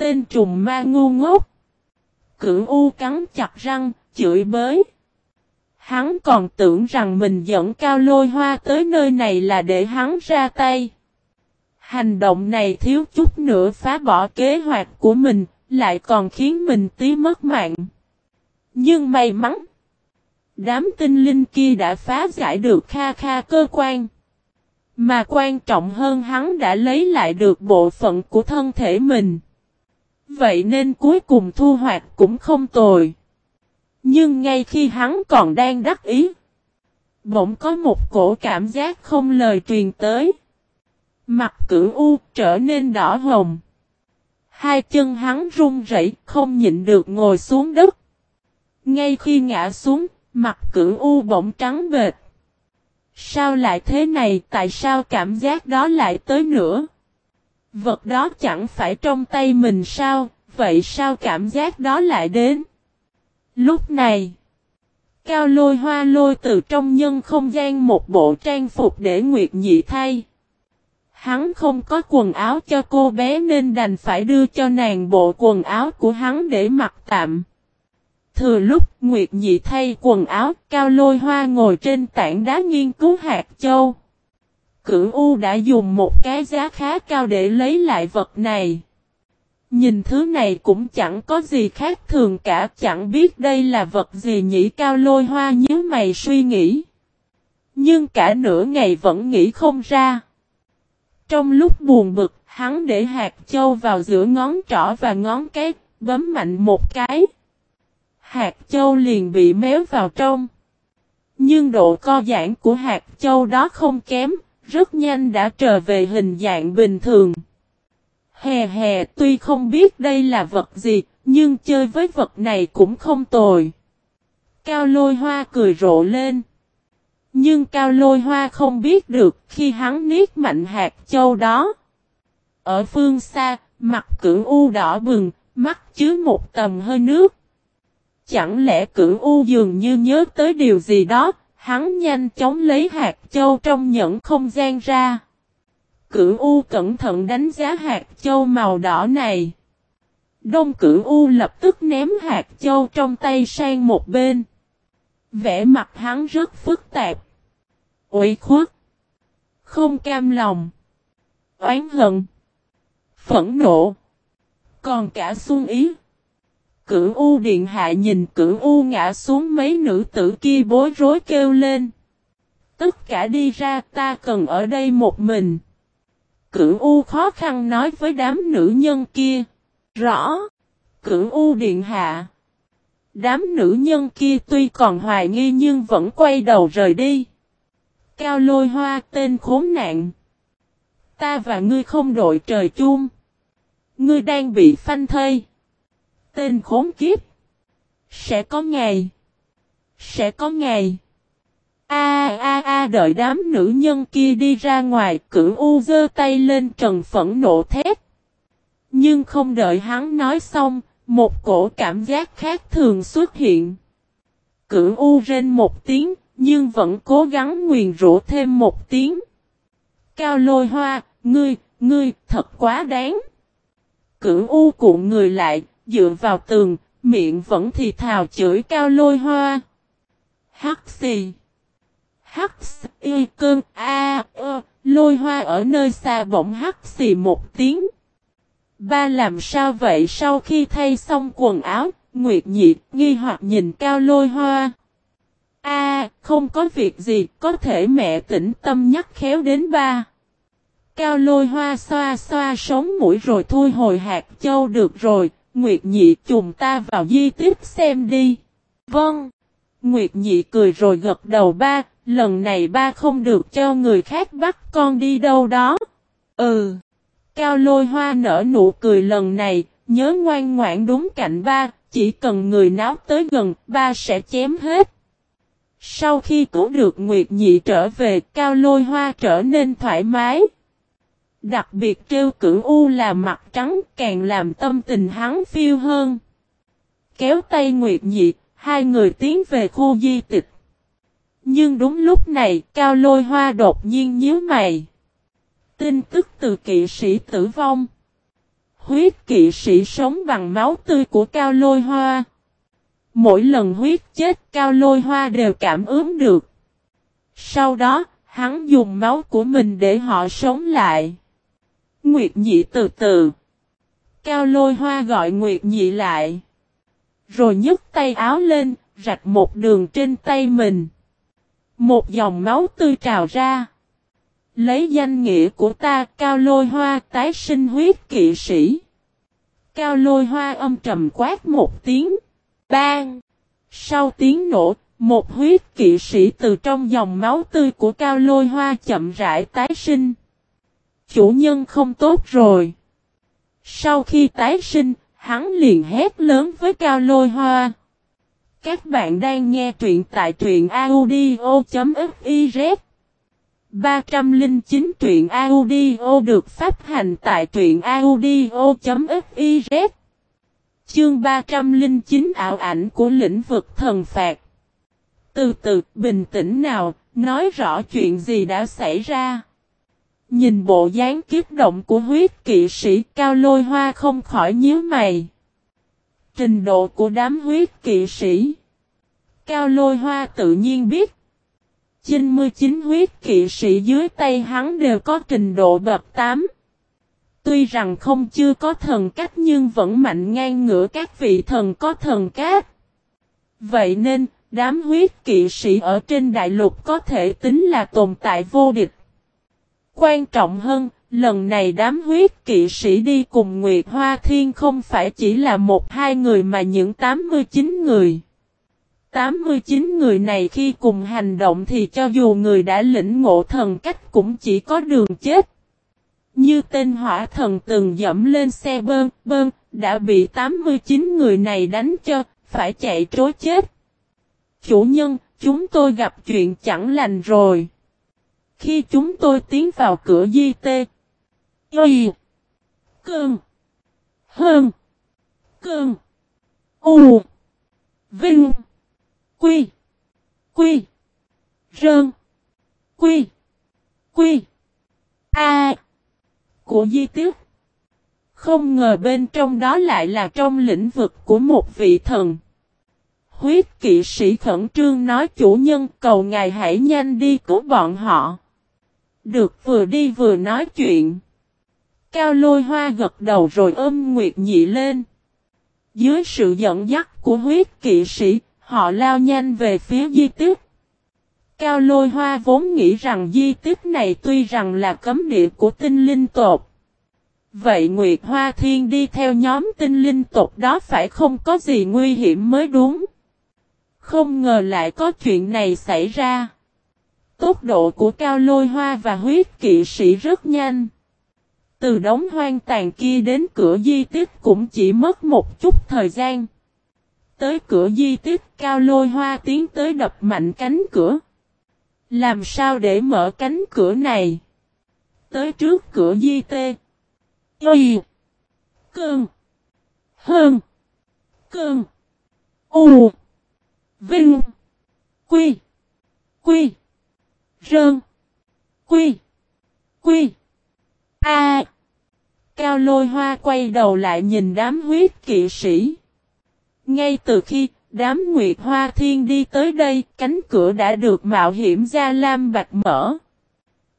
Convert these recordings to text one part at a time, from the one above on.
Tên trùng ma ngu ngốc. Cửu U cắn chặt răng, chửi bới. Hắn còn tưởng rằng mình dẫn cao lôi hoa tới nơi này là để hắn ra tay. Hành động này thiếu chút nữa phá bỏ kế hoạch của mình, lại còn khiến mình tí mất mạng. Nhưng may mắn, đám tinh linh kia đã phá giải được kha kha cơ quan. Mà quan trọng hơn hắn đã lấy lại được bộ phận của thân thể mình. Vậy nên cuối cùng thu hoạch cũng không tồi. Nhưng ngay khi hắn còn đang đắc ý, bỗng có một cổ cảm giác không lời truyền tới. Mặt cửu u trở nên đỏ hồng. Hai chân hắn run rẩy không nhịn được ngồi xuống đất. Ngay khi ngã xuống, mặt cửu u bỗng trắng bệt. Sao lại thế này, tại sao cảm giác đó lại tới nữa? Vật đó chẳng phải trong tay mình sao, vậy sao cảm giác đó lại đến? Lúc này, Cao lôi hoa lôi từ trong nhân không gian một bộ trang phục để Nguyệt Nhị thay. Hắn không có quần áo cho cô bé nên đành phải đưa cho nàng bộ quần áo của hắn để mặc tạm. Thừa lúc Nguyệt Nhị thay quần áo, Cao Lôi Hoa ngồi trên tảng đá nghiên cứu hạt châu. Cửu U đã dùng một cái giá khá cao để lấy lại vật này. Nhìn thứ này cũng chẳng có gì khác thường cả, chẳng biết đây là vật gì nhỉ Cao Lôi Hoa nhớ mày suy nghĩ. Nhưng cả nửa ngày vẫn nghĩ không ra. Trong lúc buồn bực, hắn để hạt châu vào giữa ngón trỏ và ngón cái, bấm mạnh một cái. Hạt châu liền bị méo vào trong. Nhưng độ co giãn của hạt châu đó không kém, rất nhanh đã trở về hình dạng bình thường. Hè hè tuy không biết đây là vật gì, nhưng chơi với vật này cũng không tồi. Cao lôi hoa cười rộ lên. Nhưng cao lôi hoa không biết được khi hắn niết mạnh hạt châu đó. Ở phương xa, mặt cửu u đỏ bừng, mắt chứa một tầm hơi nước. Chẳng lẽ cửu u dường như nhớ tới điều gì đó, hắn nhanh chóng lấy hạt châu trong nhẫn không gian ra. Cửu u cẩn thận đánh giá hạt châu màu đỏ này. Đông cửu u lập tức ném hạt châu trong tay sang một bên. vẻ mặt hắn rất phức tạp. ủy khuất. Không cam lòng. Oán hận. Phẫn nộ. Còn cả xuân ý. Cửu U Điện Hạ nhìn Cửu U ngã xuống mấy nữ tử kia bối rối kêu lên. Tất cả đi ra, ta cần ở đây một mình. Cửu U khó khăn nói với đám nữ nhân kia. Rõ. Cửu U Điện Hạ. Đám nữ nhân kia tuy còn hoài nghi nhưng vẫn quay đầu rời đi. Cao lôi hoa tên khốn nạn. Ta và ngươi không đội trời chung. Ngươi đang bị phanh thây. Tên khốn kiếp. Sẽ có ngày. Sẽ có ngày. A a a đợi đám nữ nhân kia đi ra ngoài, cửu u giơ tay lên trần phẫn nộ thét. Nhưng không đợi hắn nói xong, một cổ cảm giác khác thường xuất hiện. Cửu u rên một tiếng, nhưng vẫn cố gắng nguyền rủa thêm một tiếng. Cao lôi hoa, ngươi, ngươi, thật quá đáng. Cửu u cuộn người lại, dựa vào tường, miệng vẫn thì thào chửi cao lôi hoa. Hắc xì. Hắc y cơn a ơ, lôi hoa ở nơi xa bỗng hắc xì một tiếng. Ba làm sao vậy sau khi thay xong quần áo, Nguyệt Nhị nghi hoặc nhìn cao lôi hoa. A, không có việc gì, có thể mẹ tĩnh tâm nhắc khéo đến ba. Cao lôi hoa xoa xoa sống mũi rồi thui hồi hạt châu được rồi, Nguyệt Nhị chùm ta vào di tiếp xem đi. Vâng. Nguyệt Nhị cười rồi gật đầu ba, lần này ba không được cho người khác bắt con đi đâu đó. Ừ. Cao lôi hoa nở nụ cười lần này, nhớ ngoan ngoãn đúng cạnh ba, chỉ cần người náo tới gần, ba sẽ chém hết. Sau khi cứu được Nguyệt Nhị trở về, Cao lôi hoa trở nên thoải mái. Đặc biệt trêu cửu U là mặt trắng càng làm tâm tình hắn phiêu hơn. Kéo tay Nguyệt Nhị, hai người tiến về khu di tịch. Nhưng đúng lúc này, Cao Lôi Hoa đột nhiên nhíu mày. Tin tức từ kỵ sĩ tử vong. huyết kỵ sĩ sống bằng máu tươi của cao lôi hoa. Mỗi lần huyết chết cao lôi hoa đều cảm ứng được. Sau đó, hắn dùng máu của mình để họ sống lại. Nguyệt nhị từ từ. Cao lôi hoa gọi Nguyệt nhị lại. Rồi nhấc tay áo lên, rạch một đường trên tay mình. Một dòng máu tươi trào ra. Lấy danh nghĩa của ta cao lôi hoa tái sinh huyết kỵ sĩ. Cao lôi hoa âm trầm quát một tiếng. Bang! Sau tiếng nổ, một huyết kỵ sĩ từ trong dòng máu tươi của cao lôi hoa chậm rãi tái sinh. Chủ nhân không tốt rồi. Sau khi tái sinh, hắn liền hét lớn với cao lôi hoa. Các bạn đang nghe truyện tại truyện audio.fiz 309 truyện audio được phát hành tại truyện audio.fiz Chương 309 ảo ảnh của lĩnh vực thần phạt Từ từ, bình tĩnh nào, nói rõ chuyện gì đã xảy ra. Nhìn bộ dáng kiếp động của huyết kỵ sĩ cao lôi hoa không khỏi nhíu mày. Trình độ của đám huyết kỵ sĩ. Cao lôi hoa tự nhiên biết. 99 huyết kỵ sĩ dưới tay hắn đều có trình độ bậc 8. Tuy rằng không chưa có thần cách nhưng vẫn mạnh ngang ngửa các vị thần có thần cát. Vậy nên, đám huyết kỵ sĩ ở trên đại lục có thể tính là tồn tại vô địch. Quan trọng hơn, lần này đám huyết kỵ sĩ đi cùng Nguyệt Hoa Thiên không phải chỉ là một hai người mà những 89 người. 89 người này khi cùng hành động thì cho dù người đã lĩnh ngộ thần cách cũng chỉ có đường chết. Như tên hỏa thần từng dẫm lên xe bơn, bơn, đã bị 89 người này đánh cho, phải chạy trối chết. Chủ nhân, chúng tôi gặp chuyện chẳng lành rồi. Khi chúng tôi tiến vào cửa di tê. Y. Cơn. Hơn. Cơn. U. Vinh. Quy. Quy. Rơn. Quy. Quy. A. Của di tiết. Không ngờ bên trong đó lại là trong lĩnh vực của một vị thần. Huyết kỵ sĩ khẩn trương nói, chủ nhân, cầu ngài hãy nhanh đi cứu bọn họ. Được vừa đi vừa nói chuyện. Cao lôi hoa gật đầu rồi ôm Nguyệt Nhị lên. Dưới sự dẫn dắt của huyết kỵ sĩ, họ lao nhanh về phía di tích. Cao lôi hoa vốn nghĩ rằng di tích này tuy rằng là cấm địa của tinh linh tộc. Vậy Nguyệt Hoa Thiên đi theo nhóm tinh linh tộc đó phải không có gì nguy hiểm mới đúng. Không ngờ lại có chuyện này xảy ra. Tốc độ của cao lôi hoa và huyết kỵ sĩ rất nhanh. Từ đống hoang tàn kia đến cửa di tích cũng chỉ mất một chút thời gian. Tới cửa di tích, cao lôi hoa tiến tới đập mạnh cánh cửa. Làm sao để mở cánh cửa này? Tới trước cửa di tê. Y. Cơn. Hơn. Cơn. U. Vinh. Quy. Quy. Rơn. Quy. Quy. A. Cao lôi hoa quay đầu lại nhìn đám huyết kỵ sĩ. Ngay từ khi đám Nguyệt Hoa Thiên đi tới đây, cánh cửa đã được mạo hiểm ra Lam Bạch mở.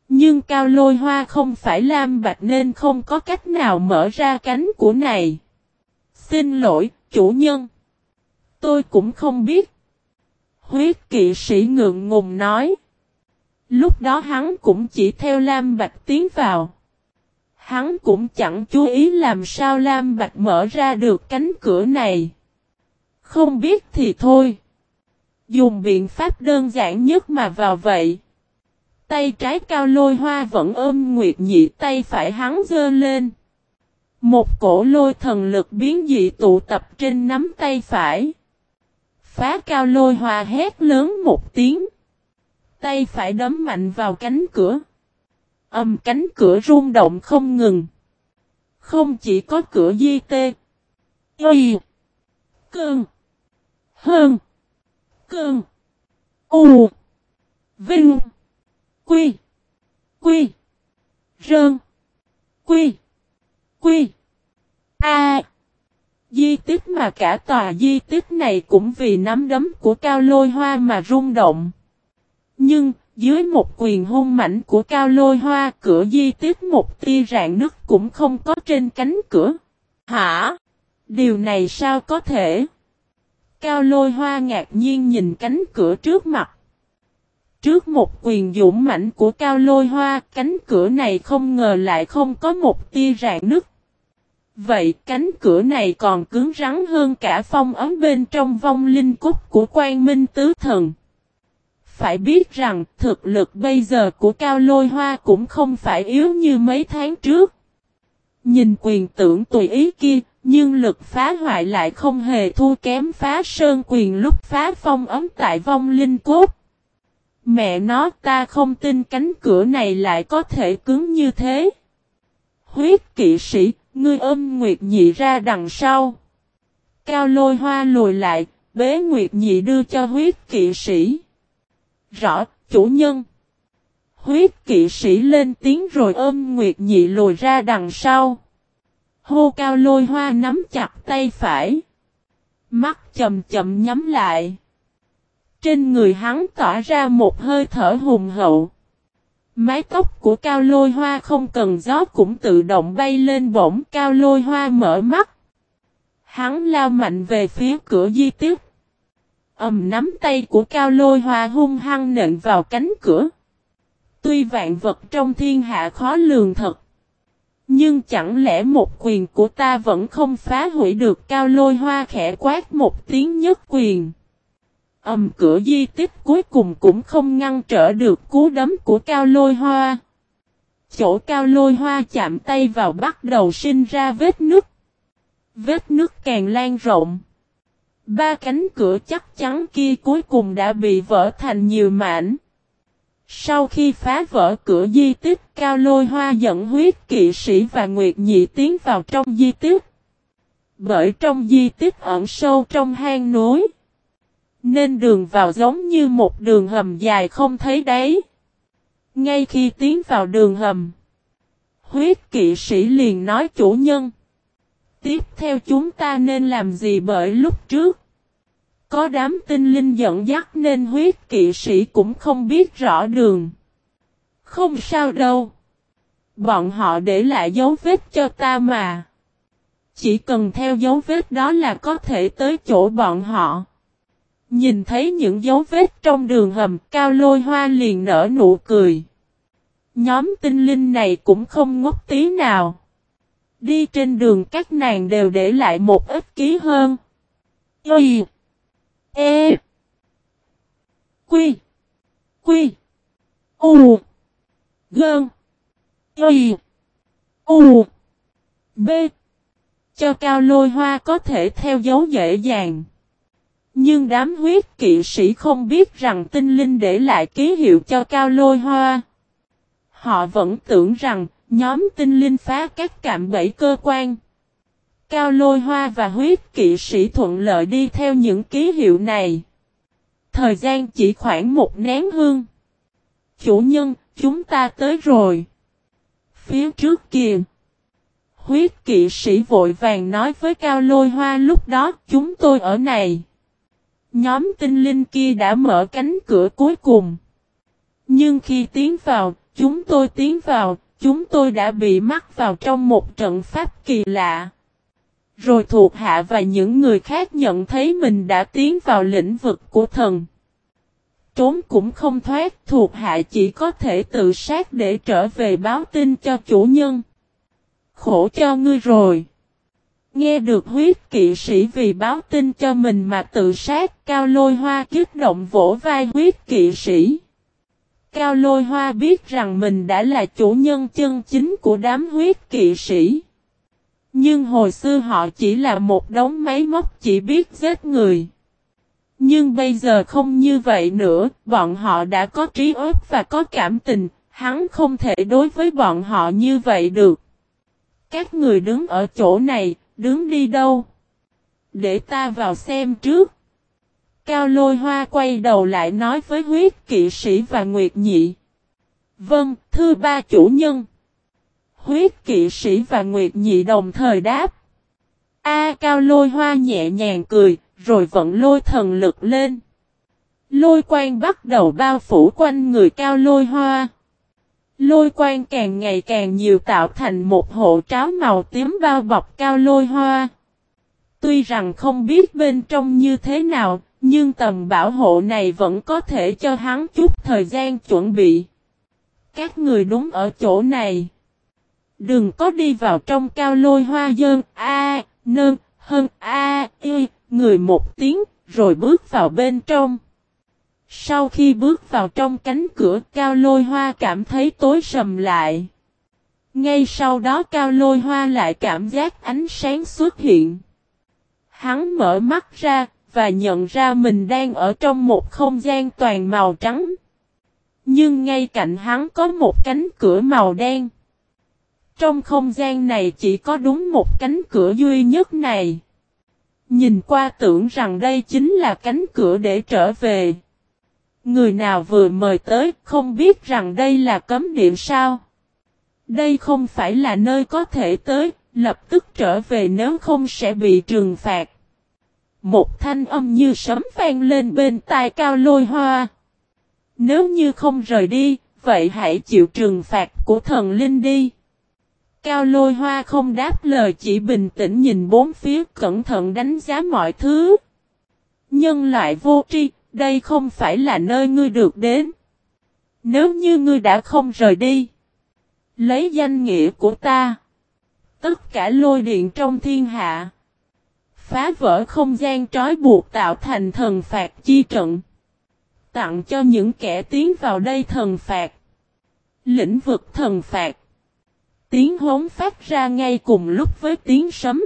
Nhưng Cao Lôi Hoa không phải Lam Bạch nên không có cách nào mở ra cánh của này. Xin lỗi, chủ nhân. Tôi cũng không biết. Huyết kỵ sĩ ngượng ngùng nói. Lúc đó hắn cũng chỉ theo Lam Bạch tiến vào. Hắn cũng chẳng chú ý làm sao Lam Bạch mở ra được cánh cửa này. Không biết thì thôi. Dùng biện pháp đơn giản nhất mà vào vậy. Tay trái cao lôi hoa vẫn ôm nguyệt nhị tay phải hắn dơ lên. Một cổ lôi thần lực biến dị tụ tập trên nắm tay phải. Phá cao lôi hoa hét lớn một tiếng. Tay phải đấm mạnh vào cánh cửa. Âm cánh cửa rung động không ngừng. Không chỉ có cửa di tê. Y. Cơn. Hơn. Cơn. U. Vinh. Quy. Quy. Rơn. Quy. Quy. A. Di tích mà cả tòa di tích này cũng vì nắm đấm của cao lôi hoa mà rung động. Nhưng, dưới một quyền hung mảnh của cao lôi hoa cửa di tích một tia rạn nứt cũng không có trên cánh cửa. Hả? Điều này sao có thể? Cao lôi hoa ngạc nhiên nhìn cánh cửa trước mặt. Trước một quyền dũng mảnh của cao lôi hoa, cánh cửa này không ngờ lại không có một tia rạn nứt. Vậy cánh cửa này còn cứng rắn hơn cả phong ấm bên trong vong linh cúc của quan minh tứ thần. Phải biết rằng thực lực bây giờ của cao lôi hoa cũng không phải yếu như mấy tháng trước. Nhìn quyền tưởng tùy ý kia, nhưng lực phá hoại lại không hề thua kém phá sơn quyền lúc phá phong ấm tại vong linh cốt. Mẹ nó ta không tin cánh cửa này lại có thể cứng như thế. Huyết kỵ sĩ, ngươi ôm Nguyệt Nhị ra đằng sau. Cao lôi hoa lùi lại, bế Nguyệt Nhị đưa cho huyết kỵ sĩ. Rõ, chủ nhân. Huyết kỵ sĩ lên tiếng rồi ôm Nguyệt Nhị lùi ra đằng sau. Hô cao lôi hoa nắm chặt tay phải. Mắt chậm chậm nhắm lại. Trên người hắn tỏa ra một hơi thở hùng hậu. Mái tóc của cao lôi hoa không cần gió cũng tự động bay lên bổng cao lôi hoa mở mắt. Hắn lao mạnh về phía cửa di tích ầm nắm tay của cao lôi hoa hung hăng nện vào cánh cửa. Tuy vạn vật trong thiên hạ khó lường thật. Nhưng chẳng lẽ một quyền của ta vẫn không phá hủy được cao lôi hoa khẽ quát một tiếng nhất quyền. ầm cửa di tích cuối cùng cũng không ngăn trở được cú đấm của cao lôi hoa. Chỗ cao lôi hoa chạm tay vào bắt đầu sinh ra vết nứt. Vết nứt càng lan rộng. Ba cánh cửa chắc chắn kia cuối cùng đã bị vỡ thành nhiều mảnh. Sau khi phá vỡ cửa di tích, Cao Lôi Hoa dẫn huyết kỵ sĩ và Nguyệt Nhị tiến vào trong di tích. Bởi trong di tích ẩn sâu trong hang núi. Nên đường vào giống như một đường hầm dài không thấy đấy. Ngay khi tiến vào đường hầm, huyết kỵ sĩ liền nói chủ nhân. Tiếp theo chúng ta nên làm gì bởi lúc trước? Có đám tinh linh dẫn dắt nên huyết kỵ sĩ cũng không biết rõ đường. Không sao đâu. Bọn họ để lại dấu vết cho ta mà. Chỉ cần theo dấu vết đó là có thể tới chỗ bọn họ. Nhìn thấy những dấu vết trong đường hầm, cao lôi hoa liền nở nụ cười. Nhóm tinh linh này cũng không ngốc tí nào. Đi trên đường các nàng đều để lại một ít ký hơn. Ây! E. Quy. Quy. U. Gơn. Y. U. B. Cho cao lôi hoa có thể theo dấu dễ dàng. Nhưng đám huyết kỵ sĩ không biết rằng tinh linh để lại ký hiệu cho cao lôi hoa. Họ vẫn tưởng rằng nhóm tinh linh phá các cạm bẫy cơ quan. Cao lôi hoa và huyết kỵ sĩ thuận lợi đi theo những ký hiệu này. Thời gian chỉ khoảng một nén hương. Chủ nhân, chúng ta tới rồi. Phía trước kìa Huyết kỵ sĩ vội vàng nói với Cao lôi hoa lúc đó chúng tôi ở này. Nhóm tinh linh kia đã mở cánh cửa cuối cùng. Nhưng khi tiến vào, chúng tôi tiến vào, chúng tôi đã bị mắc vào trong một trận pháp kỳ lạ. Rồi thuộc hạ và những người khác nhận thấy mình đã tiến vào lĩnh vực của thần. Trốn cũng không thoát, thuộc hạ chỉ có thể tự sát để trở về báo tin cho chủ nhân. Khổ cho ngươi rồi. Nghe được huyết kỵ sĩ vì báo tin cho mình mà tự sát, Cao Lôi Hoa kích động vỗ vai huyết kỵ sĩ. Cao Lôi Hoa biết rằng mình đã là chủ nhân chân chính của đám huyết kỵ sĩ. Nhưng hồi xưa họ chỉ là một đống máy móc chỉ biết giết người. Nhưng bây giờ không như vậy nữa, bọn họ đã có trí óc và có cảm tình, hắn không thể đối với bọn họ như vậy được. Các người đứng ở chỗ này, đứng đi đâu? Để ta vào xem trước. Cao lôi hoa quay đầu lại nói với huyết kỵ sĩ và nguyệt nhị. Vâng, thưa ba chủ nhân. Huyết kỵ sĩ và Nguyệt Nhị đồng thời đáp. A cao lôi hoa nhẹ nhàng cười, rồi vận lôi thần lực lên. Lôi quang bắt đầu bao phủ quanh người cao lôi hoa. Lôi quang càng ngày càng nhiều tạo thành một hộ tráo màu tím bao bọc cao lôi hoa. Tuy rằng không biết bên trong như thế nào, nhưng tầm bảo hộ này vẫn có thể cho hắn chút thời gian chuẩn bị. Các người đúng ở chỗ này. Đừng có đi vào trong cao lôi hoa dơn A, nơn, hơn A, y, người một tiếng, rồi bước vào bên trong. Sau khi bước vào trong cánh cửa cao lôi hoa cảm thấy tối sầm lại. Ngay sau đó cao lôi hoa lại cảm giác ánh sáng xuất hiện. Hắn mở mắt ra và nhận ra mình đang ở trong một không gian toàn màu trắng. Nhưng ngay cạnh hắn có một cánh cửa màu đen. Trong không gian này chỉ có đúng một cánh cửa duy nhất này. Nhìn qua tưởng rằng đây chính là cánh cửa để trở về. Người nào vừa mời tới không biết rằng đây là cấm địa sao. Đây không phải là nơi có thể tới, lập tức trở về nếu không sẽ bị trừng phạt. Một thanh âm như sấm vang lên bên tai cao lôi hoa. Nếu như không rời đi, vậy hãy chịu trừng phạt của thần linh đi. Cao lôi hoa không đáp lời chỉ bình tĩnh nhìn bốn phía cẩn thận đánh giá mọi thứ. Nhân loại vô tri, đây không phải là nơi ngươi được đến. Nếu như ngươi đã không rời đi, lấy danh nghĩa của ta, tất cả lôi điện trong thiên hạ, phá vỡ không gian trói buộc tạo thành thần phạt chi trận, tặng cho những kẻ tiến vào đây thần phạt. Lĩnh vực thần phạt. Tiếng hống phát ra ngay cùng lúc với tiếng sấm.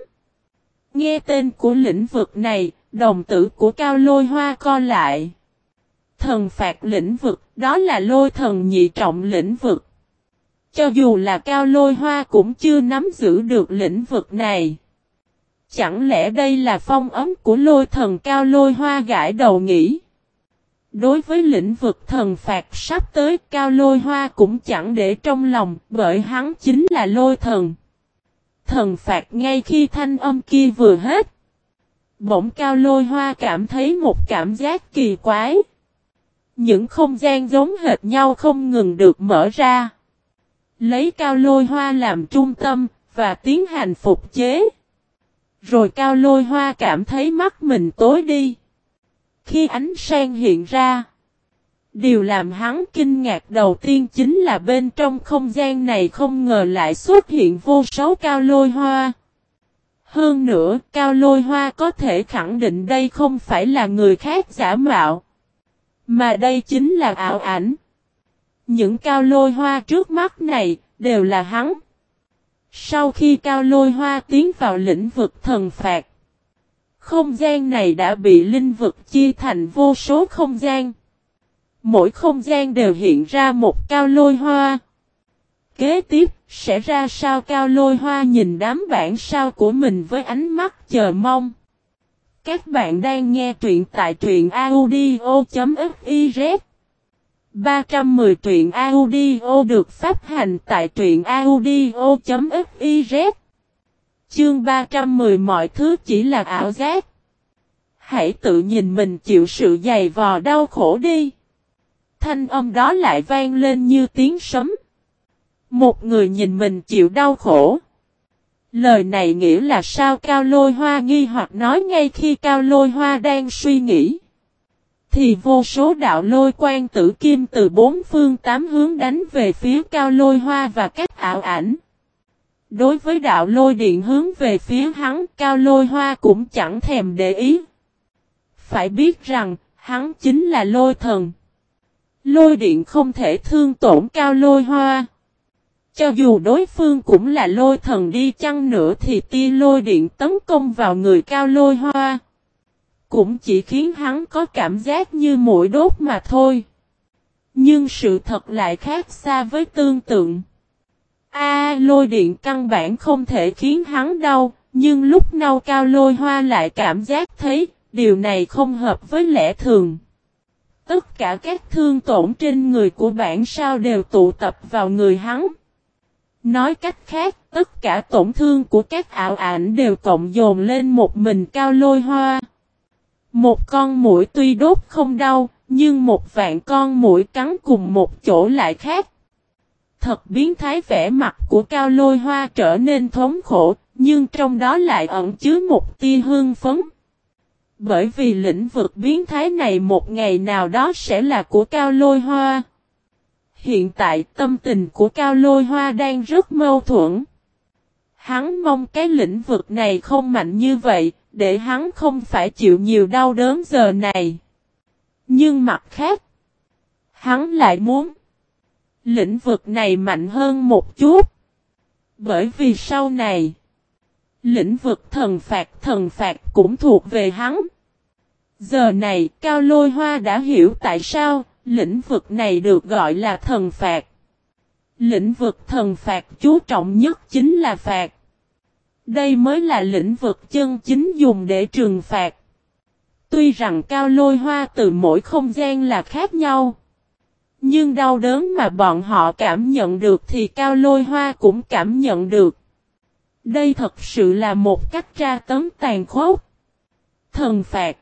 Nghe tên của lĩnh vực này, đồng tử của cao lôi hoa co lại. Thần phạt lĩnh vực, đó là lôi thần nhị trọng lĩnh vực. Cho dù là cao lôi hoa cũng chưa nắm giữ được lĩnh vực này. Chẳng lẽ đây là phong ấm của lôi thần cao lôi hoa gãi đầu nghĩ. Đối với lĩnh vực thần phạt sắp tới, cao lôi hoa cũng chẳng để trong lòng, bởi hắn chính là lôi thần. Thần phạt ngay khi thanh âm kia vừa hết. Bỗng cao lôi hoa cảm thấy một cảm giác kỳ quái. Những không gian giống hệt nhau không ngừng được mở ra. Lấy cao lôi hoa làm trung tâm và tiến hành phục chế. Rồi cao lôi hoa cảm thấy mắt mình tối đi. Khi ánh sang hiện ra, điều làm hắn kinh ngạc đầu tiên chính là bên trong không gian này không ngờ lại xuất hiện vô số cao lôi hoa. Hơn nữa, cao lôi hoa có thể khẳng định đây không phải là người khác giả mạo, mà đây chính là ảo ảnh. Những cao lôi hoa trước mắt này, đều là hắn. Sau khi cao lôi hoa tiến vào lĩnh vực thần phạt, không gian này đã bị linh vực chia thành vô số không gian. Mỗi không gian đều hiện ra một cao lôi hoa. Kế tiếp, sẽ ra sao cao lôi hoa nhìn đám bản sao của mình với ánh mắt chờ mong. Các bạn đang nghe truyện tại truyện audio.fiz 310 truyện audio được phát hành tại truyện audio.fiz Chương 310 mọi thứ chỉ là ảo giác. Hãy tự nhìn mình chịu sự dày vò đau khổ đi. Thanh âm đó lại vang lên như tiếng sấm. Một người nhìn mình chịu đau khổ. Lời này nghĩa là sao Cao Lôi Hoa nghi hoặc nói ngay khi Cao Lôi Hoa đang suy nghĩ. Thì vô số đạo lôi quan tử kim từ bốn phương tám hướng đánh về phía Cao Lôi Hoa và các ảo ảnh. Đối với đạo lôi điện hướng về phía hắn, cao lôi hoa cũng chẳng thèm để ý. Phải biết rằng, hắn chính là lôi thần. Lôi điện không thể thương tổn cao lôi hoa. Cho dù đối phương cũng là lôi thần đi chăng nữa thì tia lôi điện tấn công vào người cao lôi hoa. Cũng chỉ khiến hắn có cảm giác như mũi đốt mà thôi. Nhưng sự thật lại khác xa với tương tượng. A lôi điện căn bản không thể khiến hắn đau, nhưng lúc nâu cao lôi hoa lại cảm giác thấy, điều này không hợp với lẽ thường. Tất cả các thương tổn trên người của bản sao đều tụ tập vào người hắn. Nói cách khác, tất cả tổn thương của các ảo ảnh đều cộng dồn lên một mình cao lôi hoa. Một con mũi tuy đốt không đau, nhưng một vạn con mũi cắn cùng một chỗ lại khác. Thật biến thái vẻ mặt của cao lôi hoa trở nên thống khổ, nhưng trong đó lại ẩn chứa một tia hương phấn. Bởi vì lĩnh vực biến thái này một ngày nào đó sẽ là của cao lôi hoa. Hiện tại tâm tình của cao lôi hoa đang rất mâu thuẫn. Hắn mong cái lĩnh vực này không mạnh như vậy, để hắn không phải chịu nhiều đau đớn giờ này. Nhưng mặt khác, hắn lại muốn lĩnh vực này mạnh hơn một chút. Bởi vì sau này, lĩnh vực thần phạt thần phạt cũng thuộc về hắn. Giờ này, Cao Lôi Hoa đã hiểu tại sao lĩnh vực này được gọi là thần phạt. Lĩnh vực thần phạt chú trọng nhất chính là phạt. Đây mới là lĩnh vực chân chính dùng để trừng phạt. Tuy rằng cao lôi hoa từ mỗi không gian là khác nhau. Nhưng đau đớn mà bọn họ cảm nhận được thì cao lôi hoa cũng cảm nhận được. Đây thật sự là một cách tra tấn tàn khốc. Thần phạt.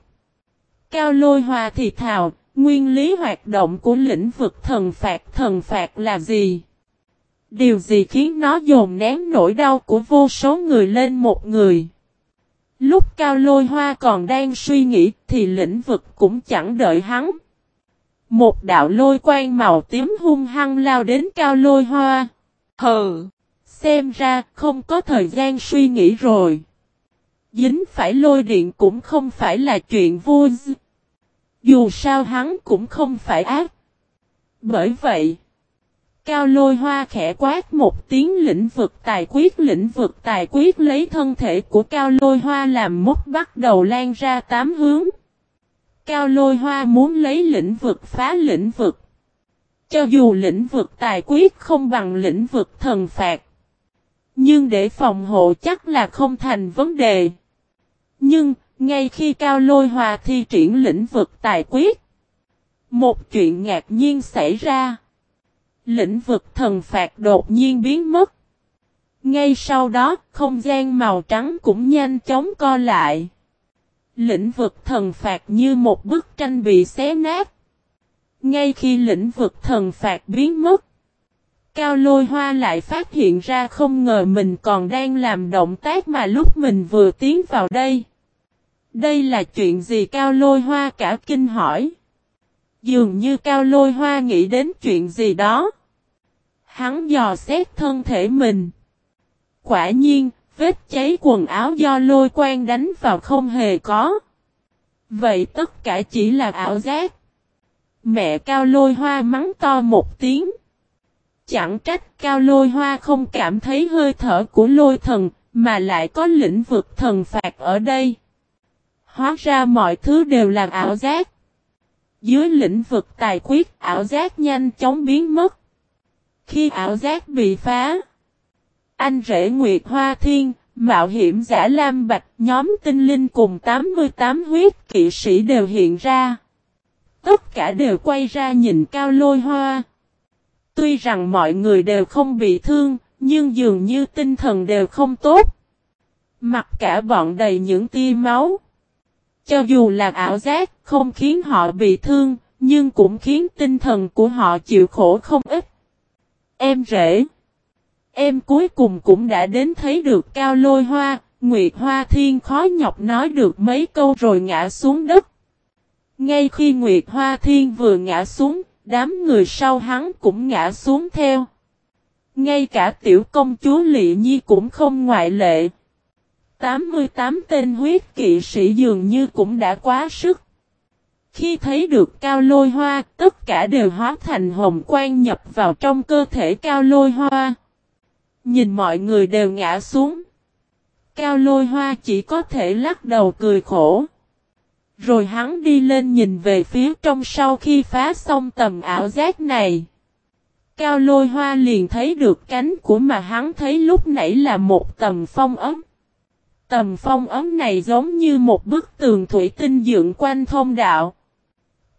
Cao lôi hoa thì thào, nguyên lý hoạt động của lĩnh vực thần phạt thần phạt là gì? Điều gì khiến nó dồn nén nỗi đau của vô số người lên một người? Lúc cao lôi hoa còn đang suy nghĩ thì lĩnh vực cũng chẳng đợi hắn. Một đạo lôi quang màu tím hung hăng lao đến cao lôi hoa. Hừ! Xem ra không có thời gian suy nghĩ rồi. Dính phải lôi điện cũng không phải là chuyện vui. Dù sao hắn cũng không phải ác. Bởi vậy, Cao lôi hoa khẽ quát một tiếng lĩnh vực tài quyết lĩnh vực tài quyết lấy thân thể của cao lôi hoa làm mốc bắt đầu lan ra tám hướng. Cao lôi hoa muốn lấy lĩnh vực phá lĩnh vực. Cho dù lĩnh vực tài quyết không bằng lĩnh vực thần phạt. Nhưng để phòng hộ chắc là không thành vấn đề. Nhưng, ngay khi cao lôi hoa thi triển lĩnh vực tài quyết. Một chuyện ngạc nhiên xảy ra. Lĩnh vực thần phạt đột nhiên biến mất. Ngay sau đó, không gian màu trắng cũng nhanh chóng co lại. Lĩnh vực thần phạt như một bức tranh bị xé nát. Ngay khi lĩnh vực thần phạt biến mất, Cao lôi hoa lại phát hiện ra không ngờ mình còn đang làm động tác mà lúc mình vừa tiến vào đây. Đây là chuyện gì Cao lôi hoa cả kinh hỏi. Dường như cao lôi hoa nghĩ đến chuyện gì đó. Hắn dò xét thân thể mình. Quả nhiên, vết cháy quần áo do lôi quang đánh vào không hề có. Vậy tất cả chỉ là ảo giác. Mẹ cao lôi hoa mắng to một tiếng. Chẳng trách cao lôi hoa không cảm thấy hơi thở của lôi thần, mà lại có lĩnh vực thần phạt ở đây. Hóa ra mọi thứ đều là ảo giác. Dưới lĩnh vực tài quyết ảo giác nhanh chóng biến mất. Khi ảo giác bị phá, anh rể Nguyệt Hoa Thiên, mạo hiểm giả Lam Bạch, nhóm tinh linh cùng 88 huyết kỵ sĩ đều hiện ra. Tất cả đều quay ra nhìn cao lôi hoa. Tuy rằng mọi người đều không bị thương, nhưng dường như tinh thần đều không tốt. Mặt cả bọn đầy những tia máu. Cho dù là ảo giác, không khiến họ bị thương, nhưng cũng khiến tinh thần của họ chịu khổ không ít. Em rể. Em cuối cùng cũng đã đến thấy được cao lôi hoa, Nguyệt Hoa Thiên khó nhọc nói được mấy câu rồi ngã xuống đất. Ngay khi Nguyệt Hoa Thiên vừa ngã xuống, đám người sau hắn cũng ngã xuống theo. Ngay cả tiểu công chúa Lị Nhi cũng không ngoại lệ. 88 tên huyết kỵ sĩ dường như cũng đã quá sức. Khi thấy được cao lôi hoa, tất cả đều hóa thành hồng quang nhập vào trong cơ thể cao lôi hoa. Nhìn mọi người đều ngã xuống. Cao lôi hoa chỉ có thể lắc đầu cười khổ. Rồi hắn đi lên nhìn về phía trong sau khi phá xong tầm ảo giác này. Cao lôi hoa liền thấy được cánh của mà hắn thấy lúc nãy là một tầm phong ấm. Tầm phong ấm này giống như một bức tường thủy tinh dựng quanh thông đạo.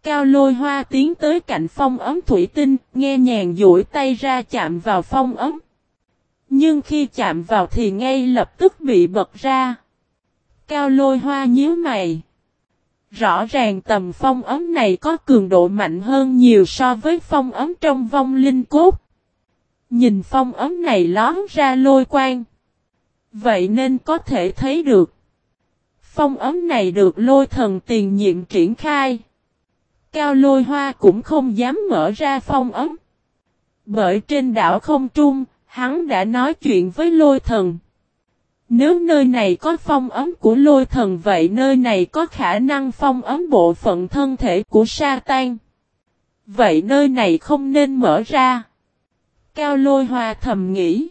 Cao lôi hoa tiến tới cạnh phong ấm thủy tinh, nghe nhàn duỗi tay ra chạm vào phong ấm. Nhưng khi chạm vào thì ngay lập tức bị bật ra. Cao lôi hoa nhíu mày. Rõ ràng tầm phong ấm này có cường độ mạnh hơn nhiều so với phong ấm trong vong linh cốt. Nhìn phong ấm này lón ra lôi quang. Vậy nên có thể thấy được. Phong ấm này được lôi thần tiền nhiệm triển khai. Cao lôi hoa cũng không dám mở ra phong ấm. Bởi trên đảo không trung, hắn đã nói chuyện với lôi thần. Nếu nơi này có phong ấm của lôi thần vậy nơi này có khả năng phong ấm bộ phận thân thể của sa tan. Vậy nơi này không nên mở ra. Cao lôi hoa thầm nghĩ.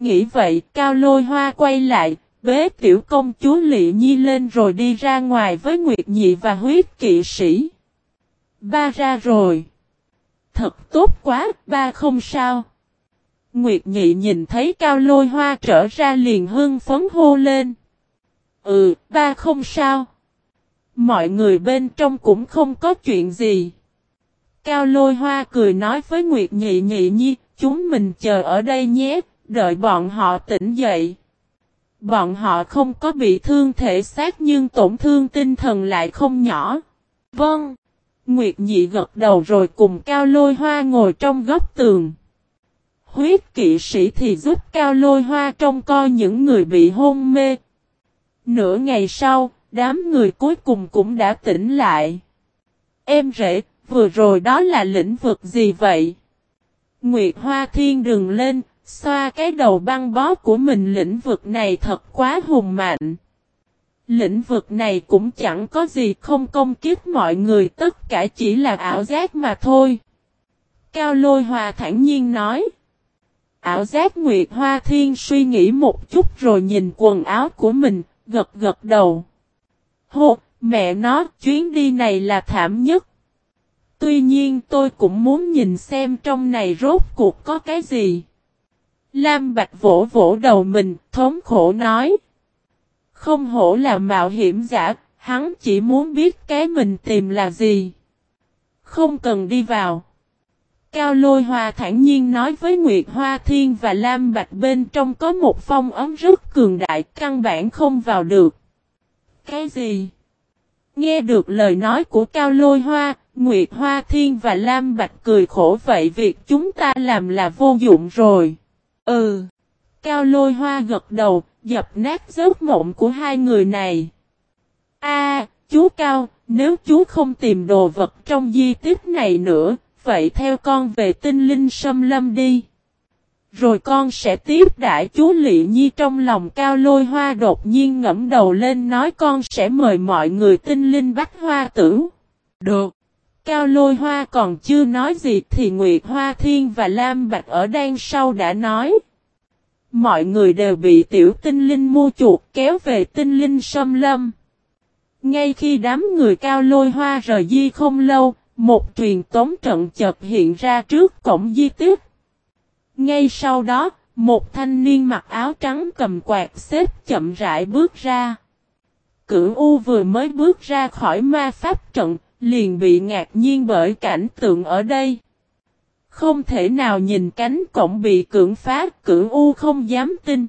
Nghĩ vậy cao lôi hoa quay lại, bế tiểu công chúa Lị Nhi lên rồi đi ra ngoài với Nguyệt Nhị và huyết kỵ sĩ. Ba ra rồi. Thật tốt quá, ba không sao. Nguyệt Nhị nhìn thấy cao lôi hoa trở ra liền hưng phấn hô lên. Ừ, ba không sao. Mọi người bên trong cũng không có chuyện gì. Cao lôi hoa cười nói với Nguyệt Nhị Nhị Nhi, chúng mình chờ ở đây nhé, đợi bọn họ tỉnh dậy. Bọn họ không có bị thương thể xác nhưng tổn thương tinh thần lại không nhỏ. Vâng. Nguyệt Nhị gật đầu rồi cùng Cao Lôi Hoa ngồi trong góc tường. Huyết kỵ sĩ thì giúp Cao Lôi Hoa trông coi những người bị hôn mê. Nửa ngày sau, đám người cuối cùng cũng đã tỉnh lại. Em rể, vừa rồi đó là lĩnh vực gì vậy? Nguyệt Hoa Thiên đừng lên, xoa cái đầu băng bó của mình lĩnh vực này thật quá hùng mạnh. Lĩnh vực này cũng chẳng có gì không công kiếp mọi người tất cả chỉ là ảo giác mà thôi. Cao lôi hòa thản nhiên nói. Ảo giác Nguyệt Hoa Thiên suy nghĩ một chút rồi nhìn quần áo của mình, gật gật đầu. Hô, mẹ nó, chuyến đi này là thảm nhất. Tuy nhiên tôi cũng muốn nhìn xem trong này rốt cuộc có cái gì. Lam Bạch vỗ vỗ đầu mình, thống khổ nói. Không hổ là mạo hiểm giả, hắn chỉ muốn biết cái mình tìm là gì. Không cần đi vào. Cao Lôi Hoa thản nhiên nói với Nguyệt Hoa Thiên và Lam Bạch bên trong có một phong ấm rất cường đại căn bản không vào được. Cái gì? Nghe được lời nói của Cao Lôi Hoa, Nguyệt Hoa Thiên và Lam Bạch cười khổ vậy việc chúng ta làm là vô dụng rồi. Ừ. Cao Lôi Hoa gật đầu, dập nát giấc mộng của hai người này. A, chú Cao, nếu chú không tìm đồ vật trong di tích này nữa, vậy theo con về tinh linh sâm lâm đi. Rồi con sẽ tiếp đãi chú Lị Nhi trong lòng cao lôi hoa đột nhiên ngẫm đầu lên nói con sẽ mời mọi người tinh linh bắt hoa tử. Được. Cao lôi hoa còn chưa nói gì thì Nguyệt Hoa Thiên và Lam Bạch ở đan sau đã nói. Mọi người đều bị tiểu tinh linh mua chuột kéo về tinh linh sâm lâm. Ngay khi đám người cao lôi hoa rời di không lâu, một truyền tống trận chợt hiện ra trước cổng di tích. Ngay sau đó, một thanh niên mặc áo trắng cầm quạt xếp chậm rãi bước ra. Cửu U vừa mới bước ra khỏi ma pháp trận, liền bị ngạc nhiên bởi cảnh tượng ở đây. Không thể nào nhìn cánh cổng bị cưỡng phá, cửu U không dám tin.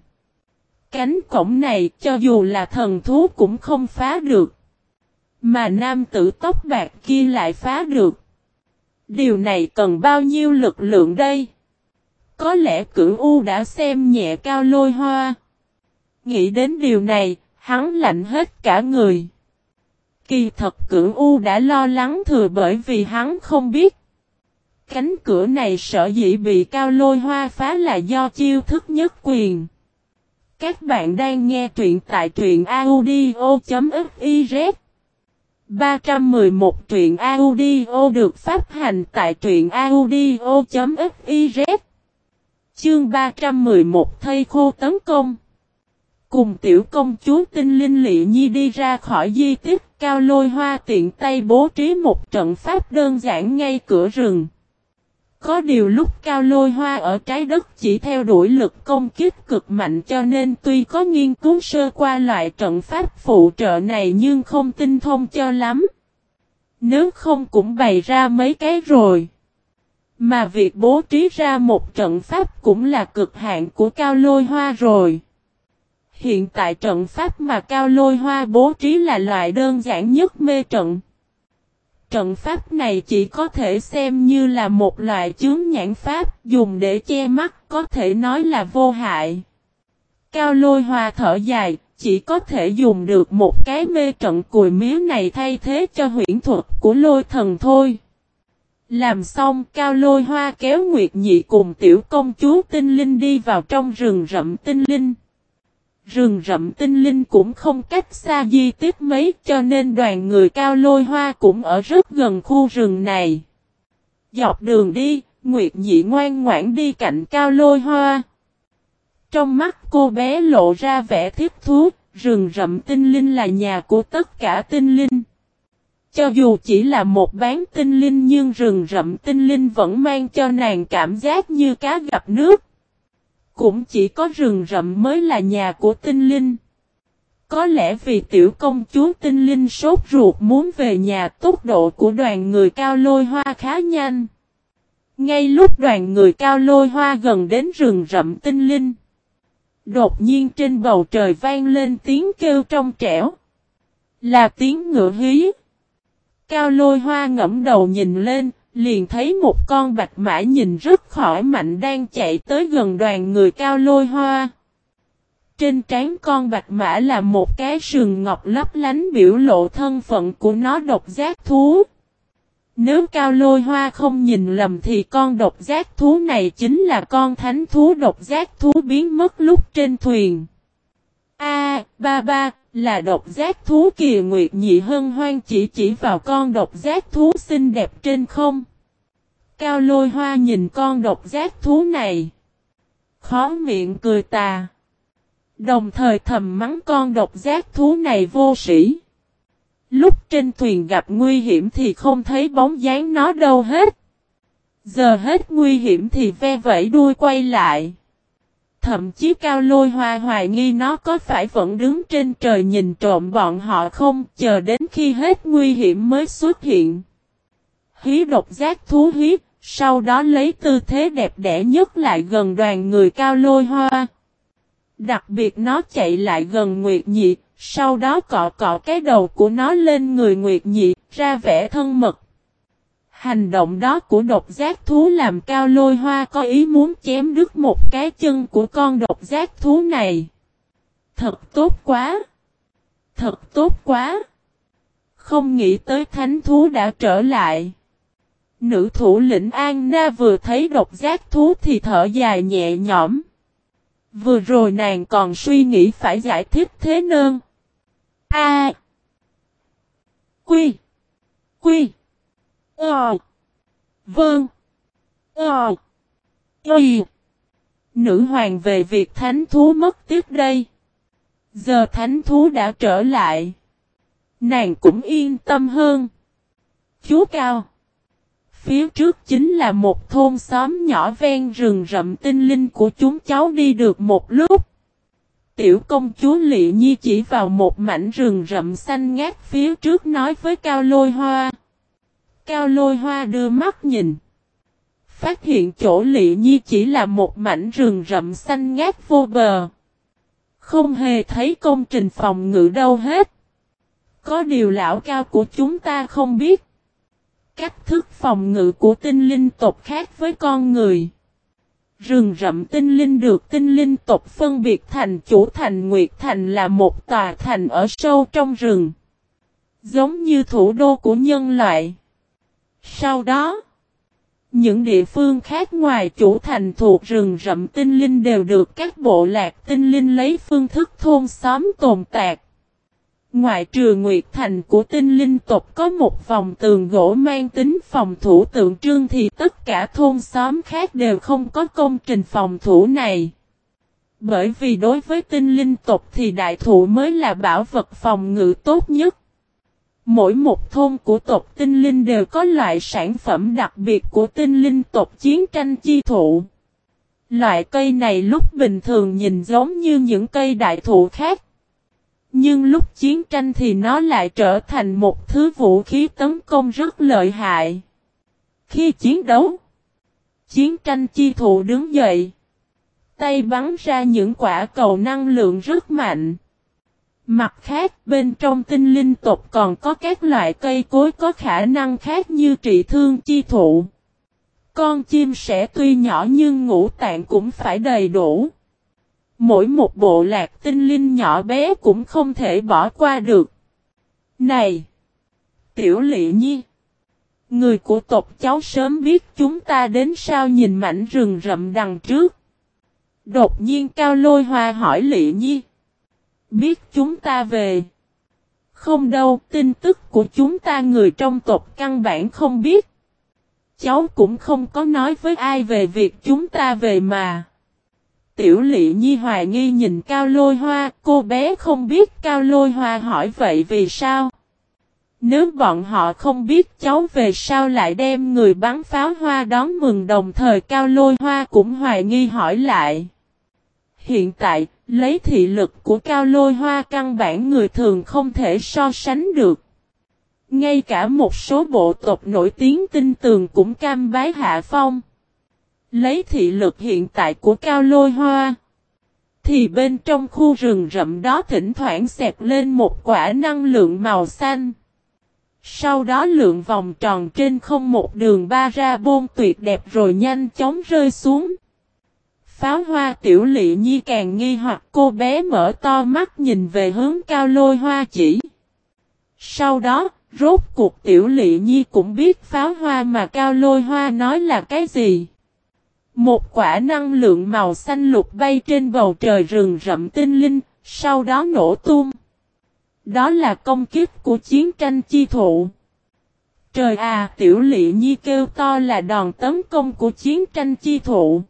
Cánh cổng này cho dù là thần thú cũng không phá được. Mà nam tử tóc bạc kia lại phá được. Điều này cần bao nhiêu lực lượng đây? Có lẽ cửu U đã xem nhẹ cao lôi hoa. Nghĩ đến điều này, hắn lạnh hết cả người. Kỳ thật cửu U đã lo lắng thừa bởi vì hắn không biết. Cánh cửa này sợ dĩ bị cao lôi hoa phá là do chiêu thức nhất quyền. Các bạn đang nghe truyện tại truyện audio.fif 311 truyện audio được phát hành tại truyện audio.fiz Chương 311 thây khô tấn công Cùng tiểu công chúa tinh linh lị nhi đi ra khỏi di tích, cao lôi hoa tiện tay bố trí một trận pháp đơn giản ngay cửa rừng. Có điều lúc cao lôi hoa ở trái đất chỉ theo đuổi lực công kích cực mạnh cho nên tuy có nghiên cứu sơ qua loại trận pháp phụ trợ này nhưng không tinh thông cho lắm. Nếu không cũng bày ra mấy cái rồi. Mà việc bố trí ra một trận pháp cũng là cực hạn của cao lôi hoa rồi. Hiện tại trận pháp mà cao lôi hoa bố trí là loại đơn giản nhất mê trận. Trận pháp này chỉ có thể xem như là một loại chướng nhãn pháp dùng để che mắt có thể nói là vô hại. Cao lôi hoa thở dài, chỉ có thể dùng được một cái mê trận cùi miếu này thay thế cho huyễn thuật của lôi thần thôi. Làm xong cao lôi hoa kéo Nguyệt Nhị cùng tiểu công chúa tinh linh đi vào trong rừng rậm tinh linh. Rừng rậm tinh linh cũng không cách xa di tích mấy cho nên đoàn người cao lôi hoa cũng ở rất gần khu rừng này. Dọc đường đi, Nguyệt Nhị ngoan ngoãn đi cạnh cao lôi hoa. Trong mắt cô bé lộ ra vẻ thiết thú, rừng rậm tinh linh là nhà của tất cả tinh linh. Cho dù chỉ là một bán tinh linh nhưng rừng rậm tinh linh vẫn mang cho nàng cảm giác như cá gặp nước. Cũng chỉ có rừng rậm mới là nhà của tinh linh. Có lẽ vì tiểu công chúa tinh linh sốt ruột muốn về nhà tốc độ của đoàn người cao lôi hoa khá nhanh. Ngay lúc đoàn người cao lôi hoa gần đến rừng rậm tinh linh. Đột nhiên trên bầu trời vang lên tiếng kêu trong trẻo. Là tiếng ngựa hí. Cao lôi hoa ngẫm đầu nhìn lên, liền thấy một con bạch mã nhìn rất khỏi mạnh đang chạy tới gần đoàn người cao lôi hoa. Trên trán con bạch mã là một cái sừng ngọc lấp lánh biểu lộ thân phận của nó độc giác thú. Nếu cao lôi hoa không nhìn lầm thì con độc giác thú này chính là con thánh thú độc giác thú biến mất lúc trên thuyền. A, ba ba, là độc giác thú kìa nguyệt nhị hân hoan chỉ chỉ vào con độc giác thú xinh đẹp trên không. Cao lôi hoa nhìn con độc giác thú này. Khó miệng cười tà. Đồng thời thầm mắng con độc giác thú này vô sĩ. Lúc trên thuyền gặp nguy hiểm thì không thấy bóng dáng nó đâu hết. Giờ hết nguy hiểm thì ve vẫy đuôi quay lại. Thậm chí cao lôi hoa hoài nghi nó có phải vẫn đứng trên trời nhìn trộm bọn họ không chờ đến khi hết nguy hiểm mới xuất hiện. Hí độc giác thú hí, sau đó lấy tư thế đẹp đẽ nhất lại gần đoàn người cao lôi hoa. Đặc biệt nó chạy lại gần Nguyệt Nhị, sau đó cọ cọ cái đầu của nó lên người Nguyệt Nhị, ra vẻ thân mật. Hành động đó của độc giác thú làm cao lôi hoa có ý muốn chém đứt một cái chân của con độc giác thú này. Thật tốt quá! Thật tốt quá! Không nghĩ tới thánh thú đã trở lại. Nữ thủ lĩnh An Na vừa thấy độc giác thú thì thở dài nhẹ nhõm. Vừa rồi nàng còn suy nghĩ phải giải thích thế nơn. A. Quy. Quy. Ờ. Vâng. Ờ. Y. Nữ hoàng về việc thánh thú mất tiếc đây. Giờ thánh thú đã trở lại. Nàng cũng yên tâm hơn. Chú Cao. Phía trước chính là một thôn xóm nhỏ ven rừng rậm tinh linh của chúng cháu đi được một lúc. Tiểu công chúa Lị Nhi chỉ vào một mảnh rừng rậm xanh ngát phía trước nói với Cao Lôi Hoa. Cao Lôi Hoa đưa mắt nhìn. Phát hiện chỗ Lị Nhi chỉ là một mảnh rừng rậm xanh ngát vô bờ. Không hề thấy công trình phòng ngự đâu hết. Có điều lão cao của chúng ta không biết. Cách thức phòng ngự của tinh linh tộc khác với con người. Rừng rậm tinh linh được tinh linh tộc phân biệt thành chủ thành Nguyệt Thành là một tòa thành ở sâu trong rừng. Giống như thủ đô của nhân loại. Sau đó, những địa phương khác ngoài chủ thành thuộc rừng rậm tinh linh đều được các bộ lạc tinh linh lấy phương thức thôn xóm tồn tạc Ngoại trừ Nguyệt Thành của tinh linh tộc có một vòng tường gỗ mang tính phòng thủ tượng trưng thì tất cả thôn xóm khác đều không có công trình phòng thủ này. Bởi vì đối với tinh linh tộc thì đại thụ mới là bảo vật phòng ngự tốt nhất. Mỗi một thôn của tộc tinh linh đều có loại sản phẩm đặc biệt của tinh linh tộc chiến tranh chi thụ. Loại cây này lúc bình thường nhìn giống như những cây đại thụ khác. Nhưng lúc chiến tranh thì nó lại trở thành một thứ vũ khí tấn công rất lợi hại. Khi chiến đấu, Chiến tranh chi thụ đứng dậy. Tay bắn ra những quả cầu năng lượng rất mạnh. Mặt khác, bên trong tinh linh tộc còn có các loại cây cối có khả năng khác như trị thương chi thụ. Con chim sẻ tuy nhỏ nhưng ngũ tạng cũng phải đầy đủ. Mỗi một bộ lạc tinh linh nhỏ bé cũng không thể bỏ qua được. Này! Tiểu lị nhi! Người của tộc cháu sớm biết chúng ta đến sao nhìn mảnh rừng rậm đằng trước. Đột nhiên cao lôi hoa hỏi lị nhi. Biết chúng ta về. Không đâu, tin tức của chúng ta người trong tộc căn bản không biết. Cháu cũng không có nói với ai về việc chúng ta về mà. Tiểu lị nhi hoài nghi nhìn cao lôi hoa, cô bé không biết cao lôi hoa hỏi vậy vì sao. Nếu bọn họ không biết cháu về sao lại đem người bắn pháo hoa đón mừng đồng thời cao lôi hoa cũng hoài nghi hỏi lại. Hiện tại, lấy thị lực của cao lôi hoa căn bản người thường không thể so sánh được. Ngay cả một số bộ tộc nổi tiếng tinh tường cũng cam bái hạ phong. Lấy thị lực hiện tại của cao lôi hoa. Thì bên trong khu rừng rậm đó thỉnh thoảng xẹt lên một quả năng lượng màu xanh. Sau đó lượng vòng tròn trên không một đường ba ra bôn tuyệt đẹp rồi nhanh chóng rơi xuống. Pháo hoa tiểu lị nhi càng nghi hoặc cô bé mở to mắt nhìn về hướng cao lôi hoa chỉ. Sau đó, rốt cuộc tiểu lị nhi cũng biết pháo hoa mà cao lôi hoa nói là cái gì. Một quả năng lượng màu xanh lục bay trên bầu trời rừng rậm tinh linh, sau đó nổ tung. Đó là công kiếp của chiến tranh chi thụ. Trời à, tiểu lị nhi kêu to là đòn tấn công của chiến tranh chi thụ.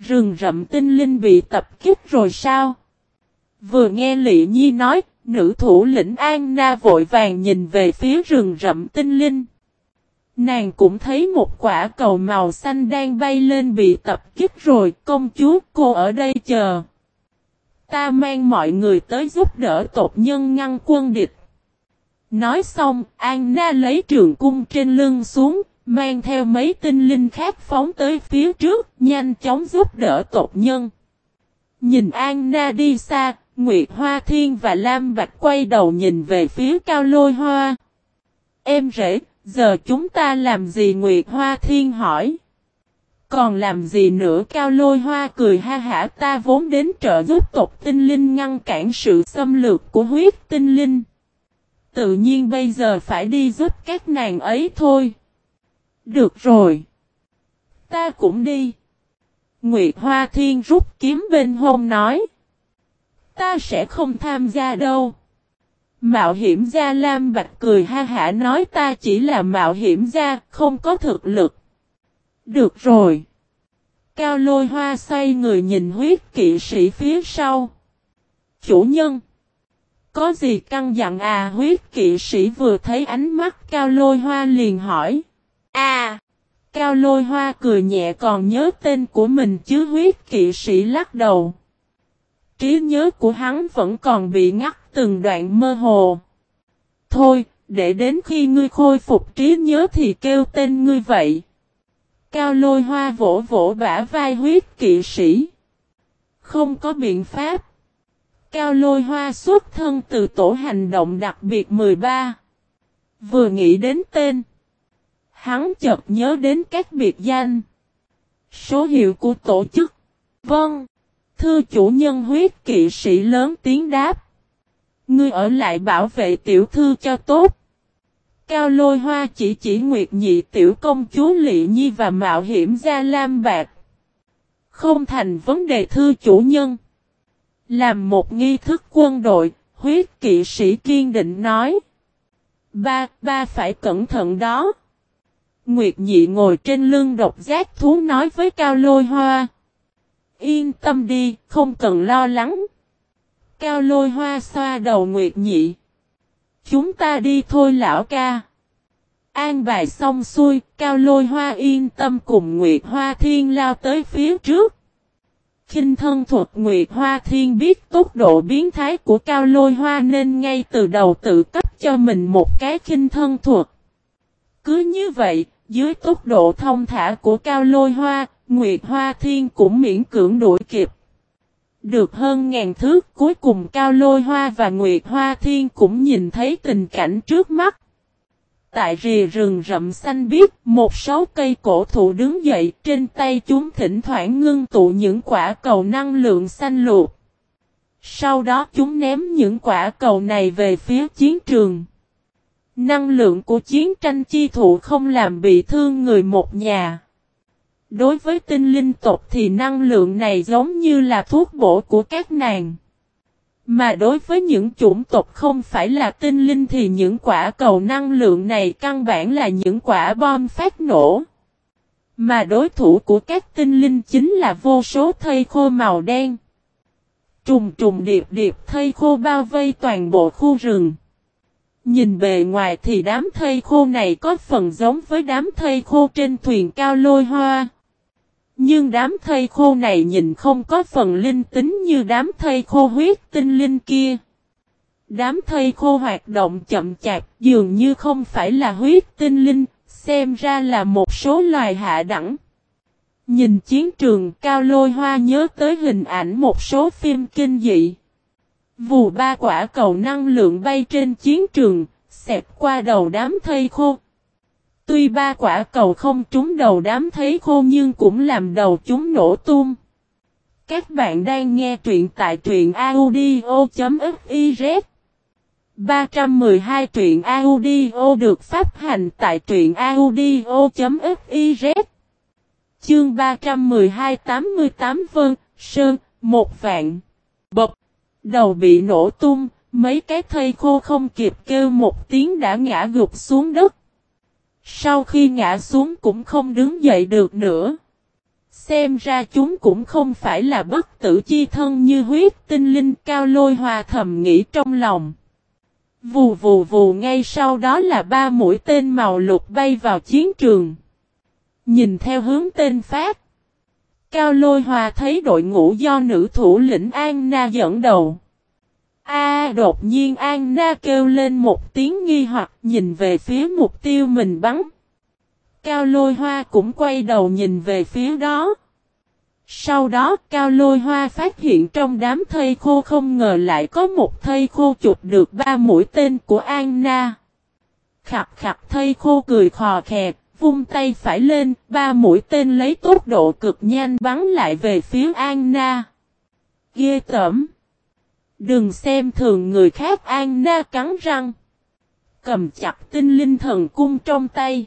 Rừng rậm tinh linh bị tập kích rồi sao? Vừa nghe lị nhi nói, nữ thủ lĩnh An Na vội vàng nhìn về phía rừng rậm tinh linh. Nàng cũng thấy một quả cầu màu xanh đang bay lên bị tập kích rồi, công chúa cô ở đây chờ. Ta mang mọi người tới giúp đỡ tộc nhân ngăn quân địch. Nói xong, an na lấy trường cung trên lưng xuống, mang theo mấy tinh linh khác phóng tới phía trước, nhanh chóng giúp đỡ tộc nhân. Nhìn Anna đi xa, Nguyệt Hoa Thiên và Lam Bạch quay đầu nhìn về phía cao lôi hoa. Em rể, giờ chúng ta làm gì Nguyệt Hoa Thiên hỏi. Còn làm gì nữa cao lôi hoa cười ha hả ta vốn đến trợ giúp tộc tinh linh ngăn cản sự xâm lược của huyết tinh linh. Tự nhiên bây giờ phải đi giúp các nàng ấy thôi. Được rồi. Ta cũng đi. Nguyệt Hoa Thiên rút kiếm bên hông nói. Ta sẽ không tham gia đâu. Mạo hiểm gia Lam Bạch cười ha hả nói ta chỉ là mạo hiểm gia, không có thực lực. Được rồi. Cao lôi hoa xoay người nhìn huyết kỵ sĩ phía sau. Chủ nhân. Có gì căng dặn à huyết kỵ sĩ vừa thấy ánh mắt cao lôi hoa liền hỏi. À. Cao lôi hoa cười nhẹ còn nhớ tên của mình chứ huyết kỵ sĩ lắc đầu. Trí nhớ của hắn vẫn còn bị ngắt từng đoạn mơ hồ. Thôi, để đến khi ngươi khôi phục trí nhớ thì kêu tên ngươi vậy. Cao lôi hoa vỗ vỗ bả vai huyết kỵ sĩ. Không có biện pháp. Cao lôi hoa xuất thân từ tổ hành động đặc biệt 13. Vừa nghĩ đến tên. Hắn chợt nhớ đến các biệt danh. Số hiệu của tổ chức. Vâng. Thưa chủ nhân huyết kỵ sĩ lớn tiếng đáp. Ngươi ở lại bảo vệ tiểu thư cho tốt. Cao lôi hoa chỉ chỉ nguyệt nhị tiểu công chúa Lị Nhi và mạo hiểm gia Lam Bạc. Không thành vấn đề thư chủ nhân. Làm một nghi thức quân đội, huyết kỵ sĩ kiên định nói. Ba, ba phải cẩn thận đó. Nguyệt nhị ngồi trên lưng độc giác thú nói với cao lôi hoa. Yên tâm đi, không cần lo lắng. Cao lôi hoa xoa đầu Nguyệt nhị. Chúng ta đi thôi lão ca. An bài xong xuôi, cao lôi hoa yên tâm cùng Nguyệt Hoa Thiên lao tới phía trước. kinh thân thuật Nguyệt Hoa Thiên biết tốc độ biến thái của cao lôi hoa nên ngay từ đầu tự cấp cho mình một cái kinh thân thuật. Cứ như vậy, dưới tốc độ thông thả của Cao Lôi Hoa, Nguyệt Hoa Thiên cũng miễn cưỡng đuổi kịp. Được hơn ngàn thước cuối cùng Cao Lôi Hoa và Nguyệt Hoa Thiên cũng nhìn thấy tình cảnh trước mắt. Tại rìa rừng rậm xanh biếc, một số cây cổ thụ đứng dậy, trên tay chúng thỉnh thoảng ngưng tụ những quả cầu năng lượng xanh luộc. Sau đó chúng ném những quả cầu này về phía chiến trường. Năng lượng của chiến tranh chi thụ không làm bị thương người một nhà. Đối với tinh linh tộc thì năng lượng này giống như là thuốc bổ của các nàng. Mà đối với những chủng tộc không phải là tinh linh thì những quả cầu năng lượng này căn bản là những quả bom phát nổ. Mà đối thủ của các tinh linh chính là vô số thây khô màu đen. Trùng trùng điệp điệp thây khô bao vây toàn bộ khu rừng. Nhìn bề ngoài thì đám thây khô này có phần giống với đám thây khô trên thuyền cao lôi hoa. Nhưng đám thây khô này nhìn không có phần linh tính như đám thây khô huyết tinh linh kia. Đám thây khô hoạt động chậm chạp dường như không phải là huyết tinh linh, xem ra là một số loài hạ đẳng. Nhìn chiến trường cao lôi hoa nhớ tới hình ảnh một số phim kinh dị. Vù ba quả cầu năng lượng bay trên chiến trường, xẹp qua đầu đám thây khô. Tuy ba quả cầu không trúng đầu đám thây khô nhưng cũng làm đầu chúng nổ tung. Các bạn đang nghe truyện tại truyện audio.fiz 312 truyện audio được phát hành tại truyện audio.fiz Chương 312 88 Vân, Sơn, một vạn. Bập. Đầu bị nổ tung, mấy cái thây khô không kịp kêu một tiếng đã ngã gục xuống đất. Sau khi ngã xuống cũng không đứng dậy được nữa. Xem ra chúng cũng không phải là bất tử chi thân như huyết tinh linh cao lôi hòa thầm nghĩ trong lòng. Vù vù vù ngay sau đó là ba mũi tên màu lục bay vào chiến trường. Nhìn theo hướng tên phát. Cao lôi hòa thấy đội ngũ do nữ thủ lĩnh An Na dẫn đầu. A đột nhiên An Na kêu lên một tiếng nghi hoặc nhìn về phía mục tiêu mình bắn. Cao lôi hoa cũng quay đầu nhìn về phía đó. Sau đó Cao lôi hoa phát hiện trong đám thây khô không ngờ lại có một thây khô chụp được ba mũi tên của An Na. Khặt khặt thây khô cười khò khẹt, vung tay phải lên, ba mũi tên lấy tốc độ cực nhanh bắn lại về phía Anna Ghê tẩm! Đừng xem thường người khác Anna cắn răng. Cầm chặt tinh linh thần cung trong tay.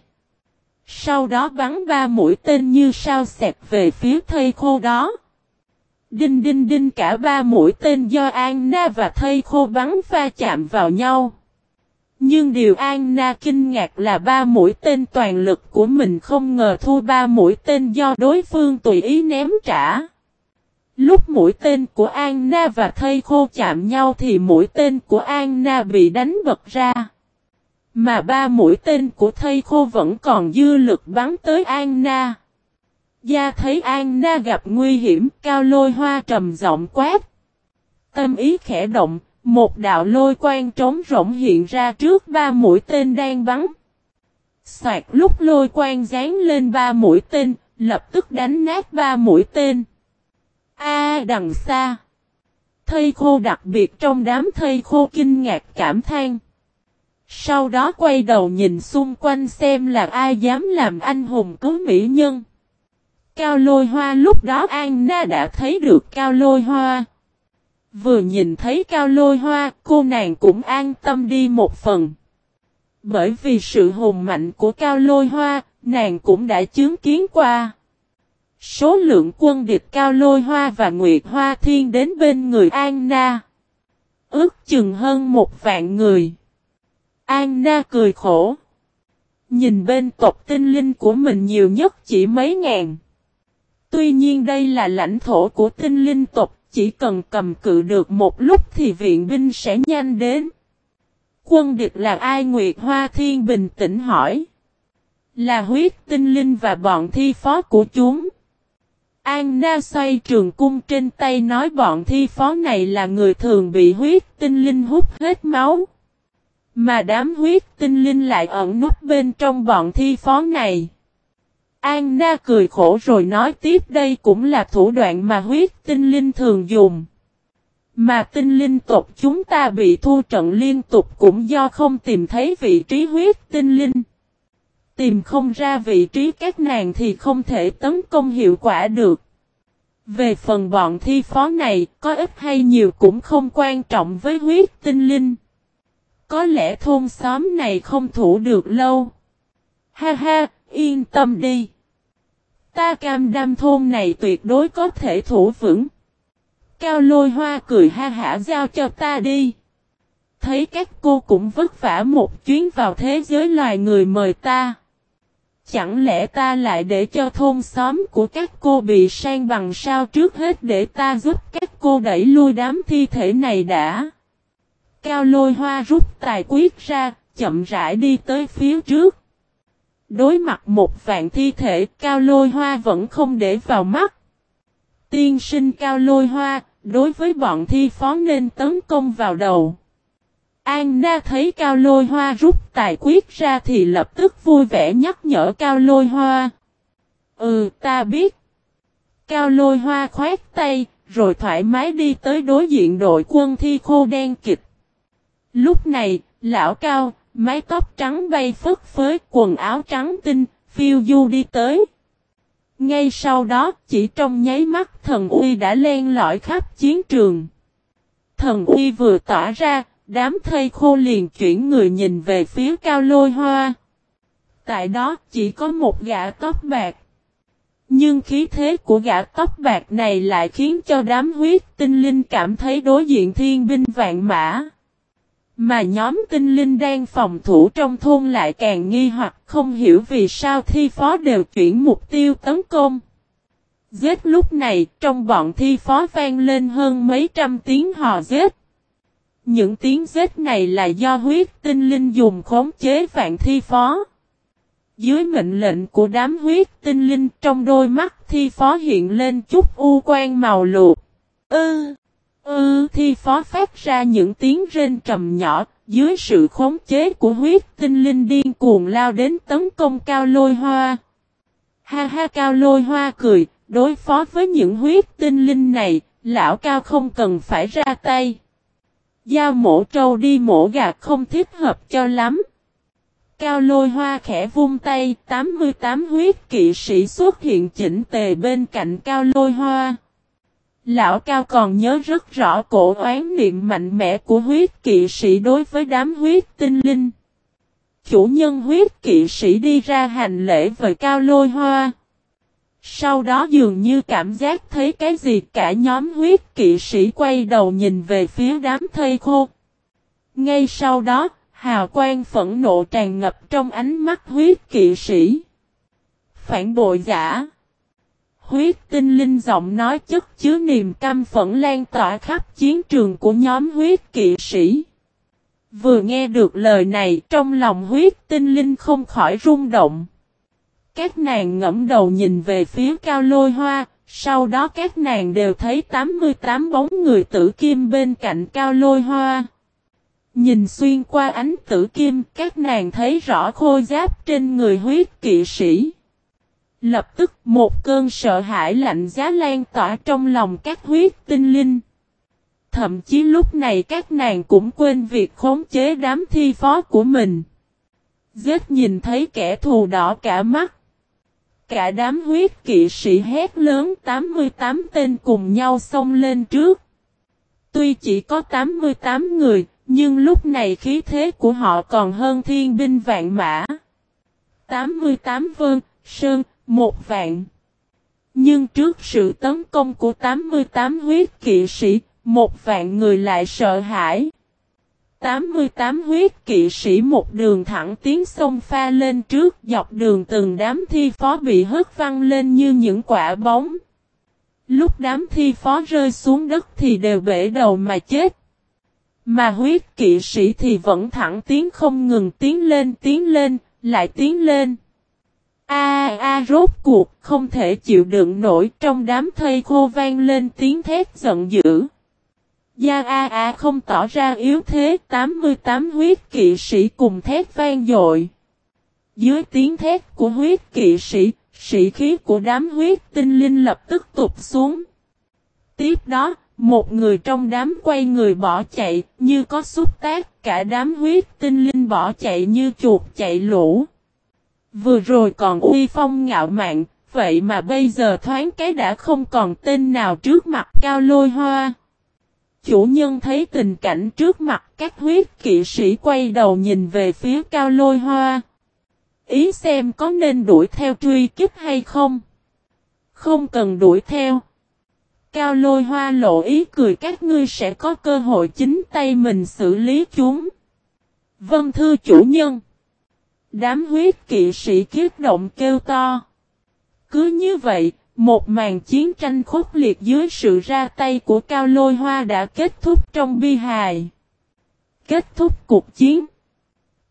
Sau đó bắn ba mũi tên như sao xẹt về phía thây khô đó. Đinh đinh đinh cả ba mũi tên do Anna và thây khô bắn va chạm vào nhau. Nhưng điều Anna kinh ngạc là ba mũi tên toàn lực của mình không ngờ thua ba mũi tên do đối phương tùy ý ném trả. Lúc mũi tên của Anna và thây khô chạm nhau thì mũi tên của Anna bị đánh bật ra. Mà ba mũi tên của thây khô vẫn còn dư lực bắn tới Anna. Gia thấy Anna gặp nguy hiểm cao lôi hoa trầm giọng quát. Tâm ý khẽ động, một đạo lôi quang trống rỗng hiện ra trước ba mũi tên đang bắn. Xoạt lúc lôi quang dán lên ba mũi tên, lập tức đánh nát ba mũi tên. A đằng xa. Thây khô đặc biệt trong đám thây khô kinh ngạc cảm than. Sau đó quay đầu nhìn xung quanh xem là ai dám làm anh hùng cứu mỹ nhân. Cao lôi hoa lúc đó An Na đã thấy được cao lôi hoa. Vừa nhìn thấy cao lôi hoa, cô nàng cũng an tâm đi một phần. Bởi vì sự hùng mạnh của cao lôi hoa, nàng cũng đã chứng kiến qua. Số lượng quân địch cao lôi hoa và nguyệt hoa thiên đến bên người An Na. Ước chừng hơn một vạn người. An Na cười khổ. Nhìn bên tộc tinh linh của mình nhiều nhất chỉ mấy ngàn. Tuy nhiên đây là lãnh thổ của tinh linh tộc, chỉ cần cầm cự được một lúc thì viện binh sẽ nhanh đến. Quân địch là ai Nguyệt Hoa Thiên bình tĩnh hỏi. Là huyết tinh linh và bọn thi phó của chúng. An Na xoay trường cung trên tay nói bọn thi phó này là người thường bị huyết tinh linh hút hết máu. Mà đám huyết tinh linh lại ẩn núp bên trong bọn thi phó này. Anna cười khổ rồi nói tiếp đây cũng là thủ đoạn mà huyết tinh linh thường dùng. Mà tinh linh tộc chúng ta bị thu trận liên tục cũng do không tìm thấy vị trí huyết tinh linh. Tìm không ra vị trí các nàng thì không thể tấn công hiệu quả được. Về phần bọn thi phó này, có ít hay nhiều cũng không quan trọng với huyết tinh linh. Có lẽ thôn xóm này không thủ được lâu. Ha ha, yên tâm đi. Ta cam đam thôn này tuyệt đối có thể thủ vững. Cao lôi hoa cười ha hả giao cho ta đi. Thấy các cô cũng vất vả một chuyến vào thế giới loài người mời ta. Chẳng lẽ ta lại để cho thôn xóm của các cô bị sang bằng sao trước hết để ta giúp các cô đẩy lui đám thi thể này đã. Cao lôi hoa rút tài quyết ra, chậm rãi đi tới phía trước. Đối mặt một vạn thi thể, cao lôi hoa vẫn không để vào mắt. Tiên sinh cao lôi hoa, đối với bọn thi phó nên tấn công vào đầu. An Na thấy cao lôi hoa rút tài quyết ra thì lập tức vui vẻ nhắc nhở cao lôi hoa. Ừ, ta biết. Cao lôi hoa khoét tay, rồi thoải mái đi tới đối diện đội quân thi khô đen kịch. Lúc này, lão cao, mái tóc trắng bay phất phới, quần áo trắng tinh, phiêu du đi tới. Ngay sau đó, chỉ trong nháy mắt thần uy đã len lỏi khắp chiến trường. Thần uy vừa tỏa ra, đám thây khô liền chuyển người nhìn về phía cao lôi hoa. Tại đó chỉ có một gã tóc bạc. Nhưng khí thế của gã tóc bạc này lại khiến cho đám huyết tinh linh cảm thấy đối diện thiên binh vạn mã. Mà nhóm tinh linh đang phòng thủ trong thôn lại càng nghi hoặc không hiểu vì sao thi phó đều chuyển mục tiêu tấn công. Giết lúc này trong bọn thi phó vang lên hơn mấy trăm tiếng hò giết. Những tiếng giết này là do huyết tinh linh dùng khống chế vạn thi phó. Dưới mệnh lệnh của đám huyết tinh linh trong đôi mắt thi phó hiện lên chút u quan màu luộc. Ư, ư thi phó phát ra những tiếng rên trầm nhỏ, dưới sự khống chế của huyết tinh linh điên cuồng lao đến tấn công cao lôi hoa. Ha ha cao lôi hoa cười, đối phó với những huyết tinh linh này, lão cao không cần phải ra tay. Giao mổ trâu đi mổ gà không thích hợp cho lắm. Cao lôi hoa khẽ vung tay, 88 huyết kỵ sĩ xuất hiện chỉnh tề bên cạnh cao lôi hoa. Lão Cao còn nhớ rất rõ cổ oán niệm mạnh mẽ của huyết kỵ sĩ đối với đám huyết tinh linh. Chủ nhân huyết kỵ sĩ đi ra hành lễ với Cao Lôi Hoa. Sau đó dường như cảm giác thấy cái gì cả nhóm huyết kỵ sĩ quay đầu nhìn về phía đám thây khô. Ngay sau đó, hào quang phẫn nộ tràn ngập trong ánh mắt huyết kỵ sĩ. Phản bội giả Huyết tinh linh giọng nói chất chứa niềm căm phẫn lan tỏa khắp chiến trường của nhóm huyết kỵ sĩ. Vừa nghe được lời này trong lòng huyết tinh linh không khỏi rung động. Các nàng ngẫm đầu nhìn về phía cao lôi hoa, sau đó các nàng đều thấy 88 bóng người tử kim bên cạnh cao lôi hoa. Nhìn xuyên qua ánh tử kim, các nàng thấy rõ khôi giáp trên người huyết kỵ sĩ. Lập tức một cơn sợ hãi lạnh giá lan tỏa trong lòng các huyết tinh linh. Thậm chí lúc này các nàng cũng quên việc khống chế đám thi phó của mình. Giết nhìn thấy kẻ thù đỏ cả mắt. Cả đám huyết kỵ sĩ hét lớn 88 tên cùng nhau xông lên trước. Tuy chỉ có 88 người, nhưng lúc này khí thế của họ còn hơn thiên binh vạn mã. 88 vương, sơn, một vạn. Nhưng trước sự tấn công của 88 huyết kỵ sĩ, một vạn người lại sợ hãi. 88 huyết kỵ sĩ một đường thẳng tiến sông pha lên trước dọc đường từng đám thi phó bị hất văng lên như những quả bóng. Lúc đám thi phó rơi xuống đất thì đều bể đầu mà chết. Mà huyết kỵ sĩ thì vẫn thẳng tiến không ngừng tiến lên tiến lên, lại tiến lên. A a rốt cuộc không thể chịu đựng nổi trong đám thây khô vang lên tiếng thét giận dữ. Gia A A không tỏ ra yếu thế 88 huyết kỵ sĩ cùng thét vang dội. Dưới tiếng thét của huyết kỵ sĩ, sĩ khí của đám huyết tinh linh lập tức tụt xuống. Tiếp đó, một người trong đám quay người bỏ chạy, như có xúc tác, cả đám huyết tinh linh bỏ chạy như chuột chạy lũ. Vừa rồi còn uy phong ngạo mạn, vậy mà bây giờ thoáng cái đã không còn tên nào trước mặt cao lôi hoa. Chủ nhân thấy tình cảnh trước mặt các huyết kỵ sĩ quay đầu nhìn về phía cao lôi hoa. Ý xem có nên đuổi theo truy kích hay không? Không cần đuổi theo. Cao lôi hoa lộ ý cười các ngươi sẽ có cơ hội chính tay mình xử lý chúng. vâng thưa chủ nhân. Đám huyết kỵ sĩ kiếp động kêu to. Cứ như vậy, một màn chiến tranh khốc liệt dưới sự ra tay của Cao Lôi Hoa đã kết thúc trong bi hài. Kết thúc cuộc chiến.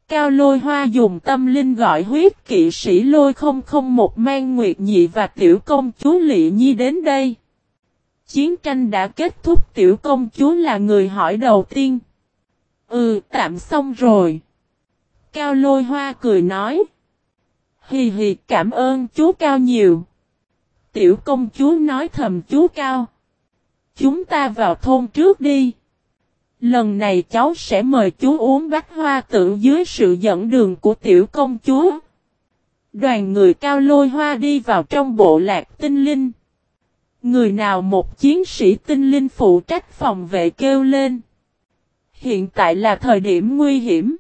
Cao Lôi Hoa dùng tâm linh gọi huyết kỵ sĩ lôi không không một mang nguyệt nhị và tiểu công chúa Lị Nhi đến đây. Chiến tranh đã kết thúc tiểu công chúa là người hỏi đầu tiên. Ừ, tạm xong rồi. Cao Lôi Hoa cười nói. Hì hì, cảm ơn chú Cao nhiều. Tiểu công chúa nói thầm chú Cao. Chúng ta vào thôn trước đi. Lần này cháu sẽ mời chú uống bát hoa tự dưới sự dẫn đường của tiểu công chúa. Đoàn người cao lôi hoa đi vào trong bộ lạc tinh linh. Người nào một chiến sĩ tinh linh phụ trách phòng vệ kêu lên. Hiện tại là thời điểm nguy hiểm.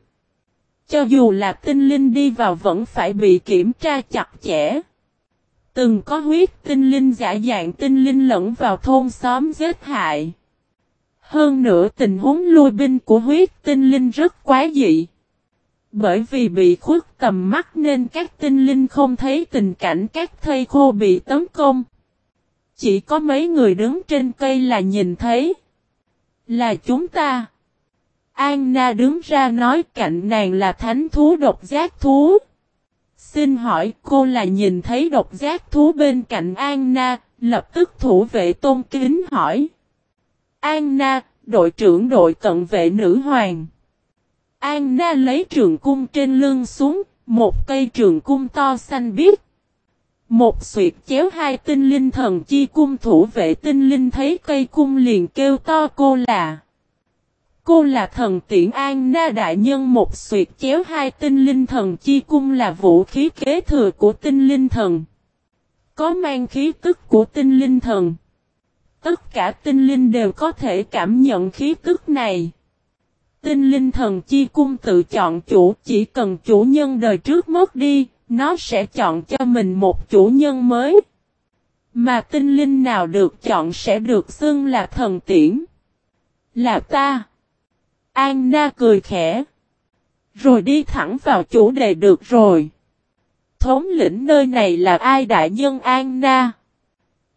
Cho dù là tinh linh đi vào vẫn phải bị kiểm tra chặt chẽ. Từng có huyết tinh linh giả dạng tinh linh lẫn vào thôn xóm giết hại. Hơn nữa tình huống lui binh của huyết tinh linh rất quá dị. Bởi vì bị khuất tầm mắt nên các tinh linh không thấy tình cảnh các thây khô bị tấn công. Chỉ có mấy người đứng trên cây là nhìn thấy. Là chúng ta. Anna đứng ra nói cạnh nàng là thánh thú độc giác thú. Xin hỏi cô là nhìn thấy độc giác thú bên cạnh Anna, lập tức thủ vệ tôn kính hỏi. Anna, đội trưởng đội cận vệ nữ hoàng. Anna lấy trường cung trên lưng xuống, một cây trường cung to xanh biếc. Một suyệt chéo hai tinh linh thần chi cung thủ vệ tinh linh thấy cây cung liền kêu to cô là. Cô là thần tiễn an na đại nhân một suyệt chéo hai tinh linh thần chi cung là vũ khí kế thừa của tinh linh thần. Có mang khí tức của tinh linh thần. Tất cả tinh linh đều có thể cảm nhận khí tức này. Tinh linh thần chi cung tự chọn chủ chỉ cần chủ nhân đời trước mất đi, nó sẽ chọn cho mình một chủ nhân mới. Mà tinh linh nào được chọn sẽ được xưng là thần tiễn. Là ta. Anna cười khẽ. Rồi đi thẳng vào chủ đề được rồi. Thống lĩnh nơi này là ai đại nhân Anna?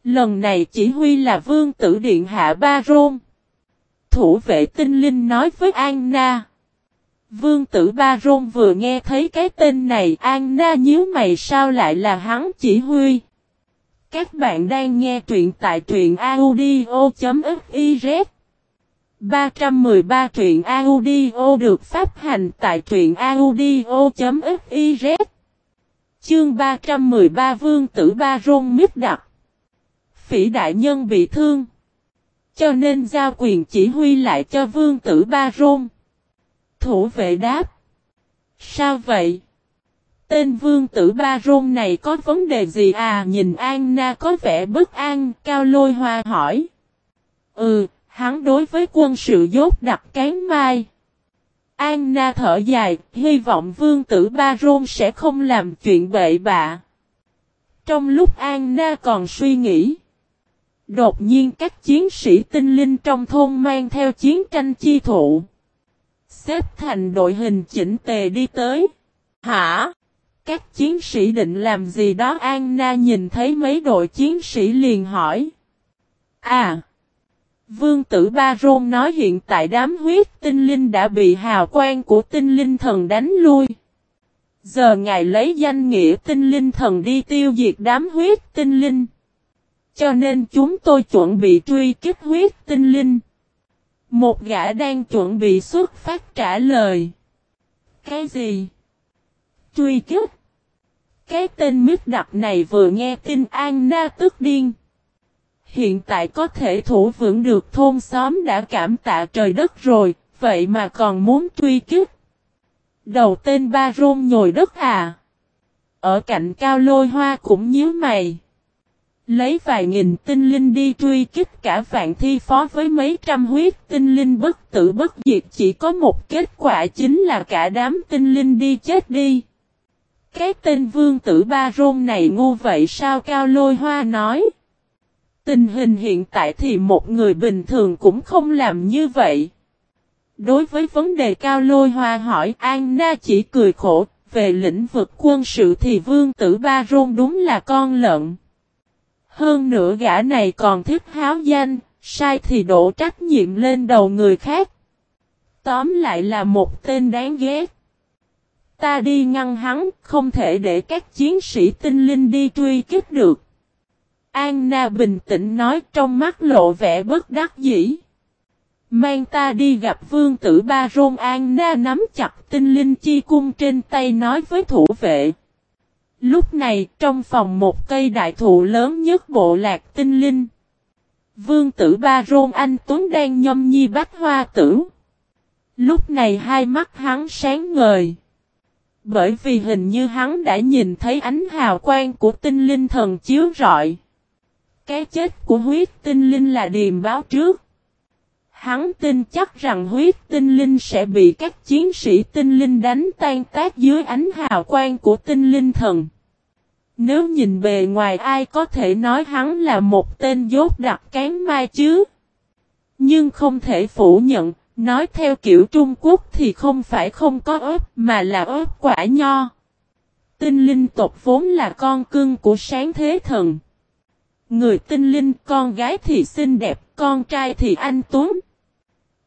Lần này chỉ huy là vương tử điện hạ Ba Rôn. Thủ vệ tinh linh nói với Anna. Vương tử Ba Rôn vừa nghe thấy cái tên này, Anna nhíu mày sao lại là hắn chỉ huy. Các bạn đang nghe truyện tại truyện audio.fif 313 truyện audio được phát hành tại truyện audio.fiz Chương 313 Vương tử Ba Rôn miết đặc Phỉ đại nhân bị thương Cho nên giao quyền chỉ huy lại cho Vương tử Ba Rôn Thủ vệ đáp Sao vậy? Tên vương tử ba rôn này có vấn đề gì à? Nhìn Anna có vẻ bất an, cao lôi hoa hỏi. Ừ, Hắn đối với quân sự dốt đặt cán mai. Anna thở dài, hy vọng vương tử Ba Rôn sẽ không làm chuyện bậy bạ. Trong lúc Anna còn suy nghĩ, đột nhiên các chiến sĩ tinh linh trong thôn mang theo chiến tranh chi thụ. Xếp thành đội hình chỉnh tề đi tới. Hả? Các chiến sĩ định làm gì đó Anna nhìn thấy mấy đội chiến sĩ liền hỏi. À! Vương tử Ba Rôn nói hiện tại đám huyết tinh linh đã bị hào quang của tinh linh thần đánh lui. Giờ ngài lấy danh nghĩa tinh linh thần đi tiêu diệt đám huyết tinh linh. Cho nên chúng tôi chuẩn bị truy kích huyết tinh linh. Một gã đang chuẩn bị xuất phát trả lời. Cái gì? Truy kích. Cái tên mít đặc này vừa nghe tin An Na tức điên. Hiện tại có thể thủ vững được thôn xóm đã cảm tạ trời đất rồi, vậy mà còn muốn truy kích. Đầu tên ba rôn nhồi đất à. Ở cạnh cao lôi hoa cũng nhíu mày. Lấy vài nghìn tinh linh đi truy kích cả vạn thi phó với mấy trăm huyết tinh linh bất tử bất diệt chỉ có một kết quả chính là cả đám tinh linh đi chết đi. Cái tên vương tử ba rôn này ngu vậy sao cao lôi hoa nói. Tình hình hiện tại thì một người bình thường cũng không làm như vậy. Đối với vấn đề cao lôi hoa hỏi An Na chỉ cười khổ, về lĩnh vực quân sự thì vương tử ba rôn đúng là con lợn. Hơn nữa gã này còn thích háo danh, sai thì đổ trách nhiệm lên đầu người khác. Tóm lại là một tên đáng ghét. Ta đi ngăn hắn, không thể để các chiến sĩ tinh linh đi truy kích được. Anna bình tĩnh nói trong mắt lộ vẻ bất đắc dĩ. Mang ta đi gặp vương tử Ba Rôn Anna nắm chặt tinh linh chi cung trên tay nói với thủ vệ. Lúc này, trong phòng một cây đại thụ lớn nhất bộ lạc tinh linh. Vương tử Ba Rôn, Anh Tuấn đang nhâm nhi bách hoa tử. Lúc này hai mắt hắn sáng ngời. Bởi vì hình như hắn đã nhìn thấy ánh hào quang của tinh linh thần chiếu rọi. Cái chết của huyết tinh linh là điềm báo trước. Hắn tin chắc rằng huyết tinh linh sẽ bị các chiến sĩ tinh linh đánh tan tác dưới ánh hào quang của tinh linh thần. Nếu nhìn bề ngoài ai có thể nói hắn là một tên dốt đặc cán mai chứ? Nhưng không thể phủ nhận, nói theo kiểu Trung Quốc thì không phải không có ớt mà là ớt quả nho. Tinh linh tộc vốn là con cưng của sáng thế thần. Người tinh linh con gái thì xinh đẹp, con trai thì anh tuấn.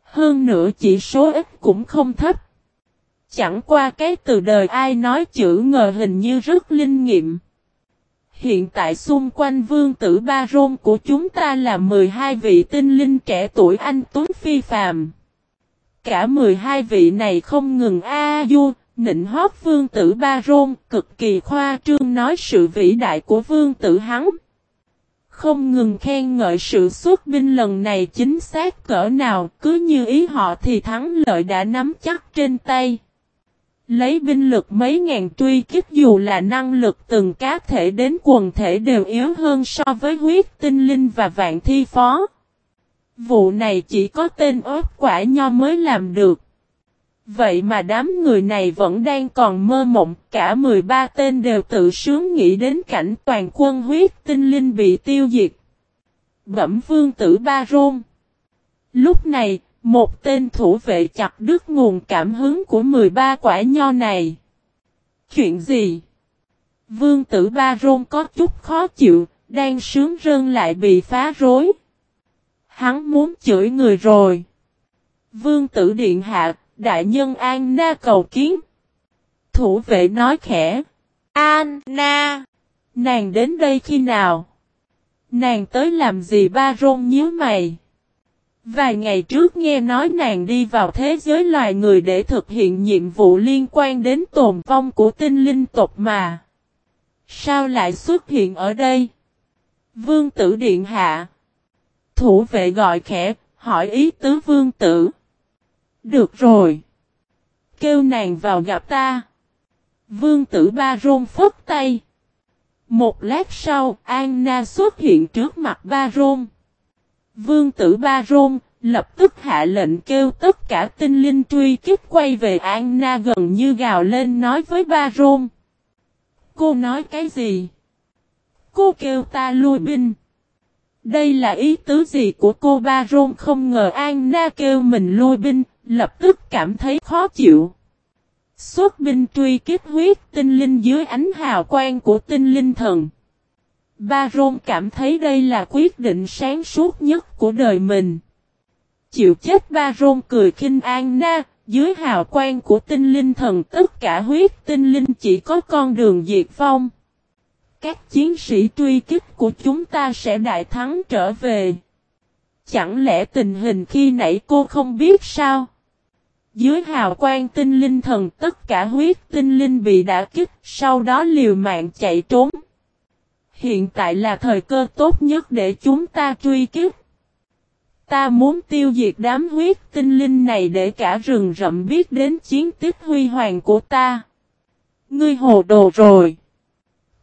Hơn nữa chỉ số ít cũng không thấp. Chẳng qua cái từ đời ai nói chữ ngờ hình như rất linh nghiệm. Hiện tại xung quanh vương tử Ba Rôn của chúng ta là 12 vị tinh linh trẻ tuổi anh Tuấn Phi Phàm. Cả 12 vị này không ngừng a du, nịnh hót vương tử Ba Rôn, cực kỳ khoa trương nói sự vĩ đại của vương tử hắn. Không ngừng khen ngợi sự xuất binh lần này chính xác cỡ nào, cứ như ý họ thì thắng lợi đã nắm chắc trên tay. Lấy binh lực mấy ngàn truy kích dù là năng lực từng cá thể đến quần thể đều yếu hơn so với huyết tinh linh và vạn thi phó. Vụ này chỉ có tên ớt quả nho mới làm được. Vậy mà đám người này vẫn đang còn mơ mộng, cả 13 tên đều tự sướng nghĩ đến cảnh toàn quân huyết tinh linh bị tiêu diệt. Bẩm vương tử Ba Rôn. Lúc này, một tên thủ vệ chặt đứt nguồn cảm hứng của 13 quả nho này. Chuyện gì? Vương tử Ba Rôn có chút khó chịu, đang sướng rơn lại bị phá rối. Hắn muốn chửi người rồi. Vương tử điện hạ, đại nhân An Na cầu kiến. Thủ vệ nói khẽ. An Na. Nàng đến đây khi nào? Nàng tới làm gì ba rôn nhíu mày? Vài ngày trước nghe nói nàng đi vào thế giới loài người để thực hiện nhiệm vụ liên quan đến tồn vong của tinh linh tộc mà. Sao lại xuất hiện ở đây? Vương tử điện hạ. Thủ vệ gọi khẽ, hỏi ý tứ vương tử. Được rồi. Kêu nàng vào gặp ta. Vương tử ba rôn phất tay. Một lát sau, Anna xuất hiện trước mặt ba rôn. Vương tử ba rôn, lập tức hạ lệnh kêu tất cả tinh linh truy kích quay về Anna gần như gào lên nói với ba rôn. Cô nói cái gì? Cô kêu ta lui binh. Đây là ý tứ gì của cô ba rôn không ngờ Anna kêu mình lui binh, lập tức cảm thấy khó chịu. Xuất binh truy kích huyết tinh linh dưới ánh hào quang của tinh linh thần. Baron cảm thấy đây là quyết định sáng suốt nhất của đời mình. Chịu chết Baron cười khinh an na, dưới hào quang của tinh linh thần tất cả huyết tinh linh chỉ có con đường diệt vong. Các chiến sĩ truy kích của chúng ta sẽ đại thắng trở về. chẳng lẽ tình hình khi nãy cô không biết sao? Dưới hào quang tinh linh thần tất cả huyết tinh linh bị đả kích, sau đó liều mạng chạy trốn. Hiện tại là thời cơ tốt nhất để chúng ta truy kích. Ta muốn tiêu diệt đám huyết tinh linh này để cả rừng rậm biết đến chiến tích huy hoàng của ta. Ngươi hồ đồ rồi.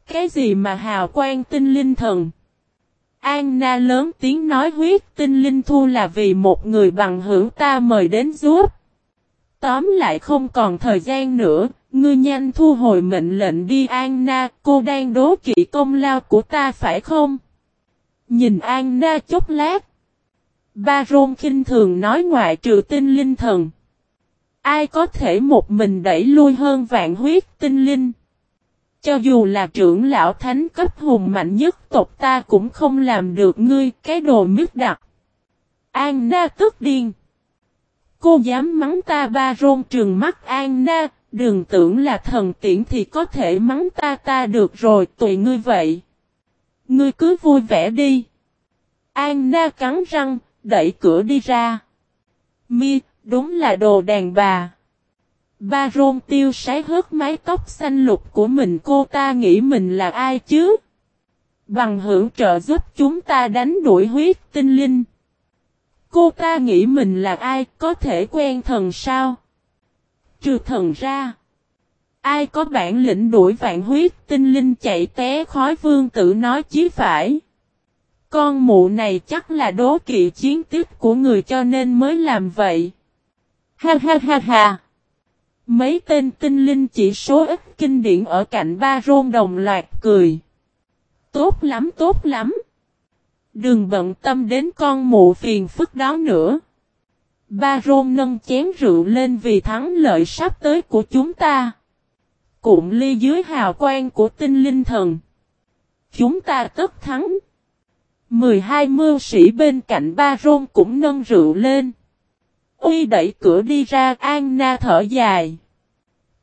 Cái gì mà hào quang tinh linh thần? Anna lớn tiếng nói huyết tinh linh thu là vì một người bằng hữu ta mời đến giúp. Tóm lại không còn thời gian nữa, ngươi nhanh thu hồi mệnh lệnh đi Anna, cô đang đố kỵ công lao của ta phải không? Nhìn Anna chốc lát. Baron khinh thường nói ngoại trừ tinh linh thần. Ai có thể một mình đẩy lui hơn vạn huyết tinh linh? Cho dù là trưởng lão thánh cấp hùng mạnh nhất tộc ta cũng không làm được ngươi cái đồ mít đặc. Anna tức điên. Cô dám mắng ta ba rôn trường mắt an na đừng tưởng là thần tiễn thì có thể mắng ta ta được rồi tùy ngươi vậy. Ngươi cứ vui vẻ đi. an na cắn răng, đẩy cửa đi ra. Mi, đúng là đồ đàn bà. Ba rôn tiêu sái hớt mái tóc xanh lục của mình cô ta nghĩ mình là ai chứ? Bằng hữu trợ giúp chúng ta đánh đuổi huyết tinh linh. Cô ta nghĩ mình là ai, có thể quen thần sao? Trừ thần ra. Ai có bản lĩnh đuổi vạn huyết, tinh linh chạy té khói vương tử nói chí phải. Con mụ này chắc là đố kỵ chiến tích của người cho nên mới làm vậy. Ha ha ha ha. Mấy tên tinh linh chỉ số ít kinh điển ở cạnh ba rôn đồng loạt cười. Tốt lắm tốt lắm. Đừng bận tâm đến con mụ phiền phức đó nữa. Ba rôn nâng chén rượu lên vì thắng lợi sắp tới của chúng ta. Cụm ly dưới hào quang của tinh linh thần. Chúng ta tất thắng. Mười hai mưu sĩ bên cạnh ba rôn cũng nâng rượu lên. Uy đẩy cửa đi ra Anna thở dài.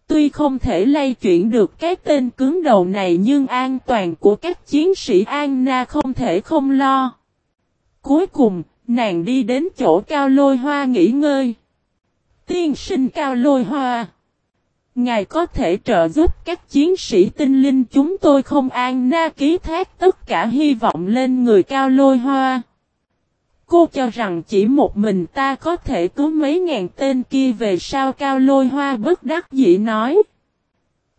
Tuy không thể lay chuyển được cái tên cứng đầu này nhưng an toàn của các chiến sĩ Anna không thể không lo. Cuối cùng, nàng đi đến chỗ cao lôi hoa nghỉ ngơi. Tiên sinh cao lôi hoa. Ngài có thể trợ giúp các chiến sĩ tinh linh chúng tôi không an na ký thác tất cả hy vọng lên người cao lôi hoa. Cô cho rằng chỉ một mình ta có thể cứu mấy ngàn tên kia về sao cao lôi hoa bất đắc dĩ nói.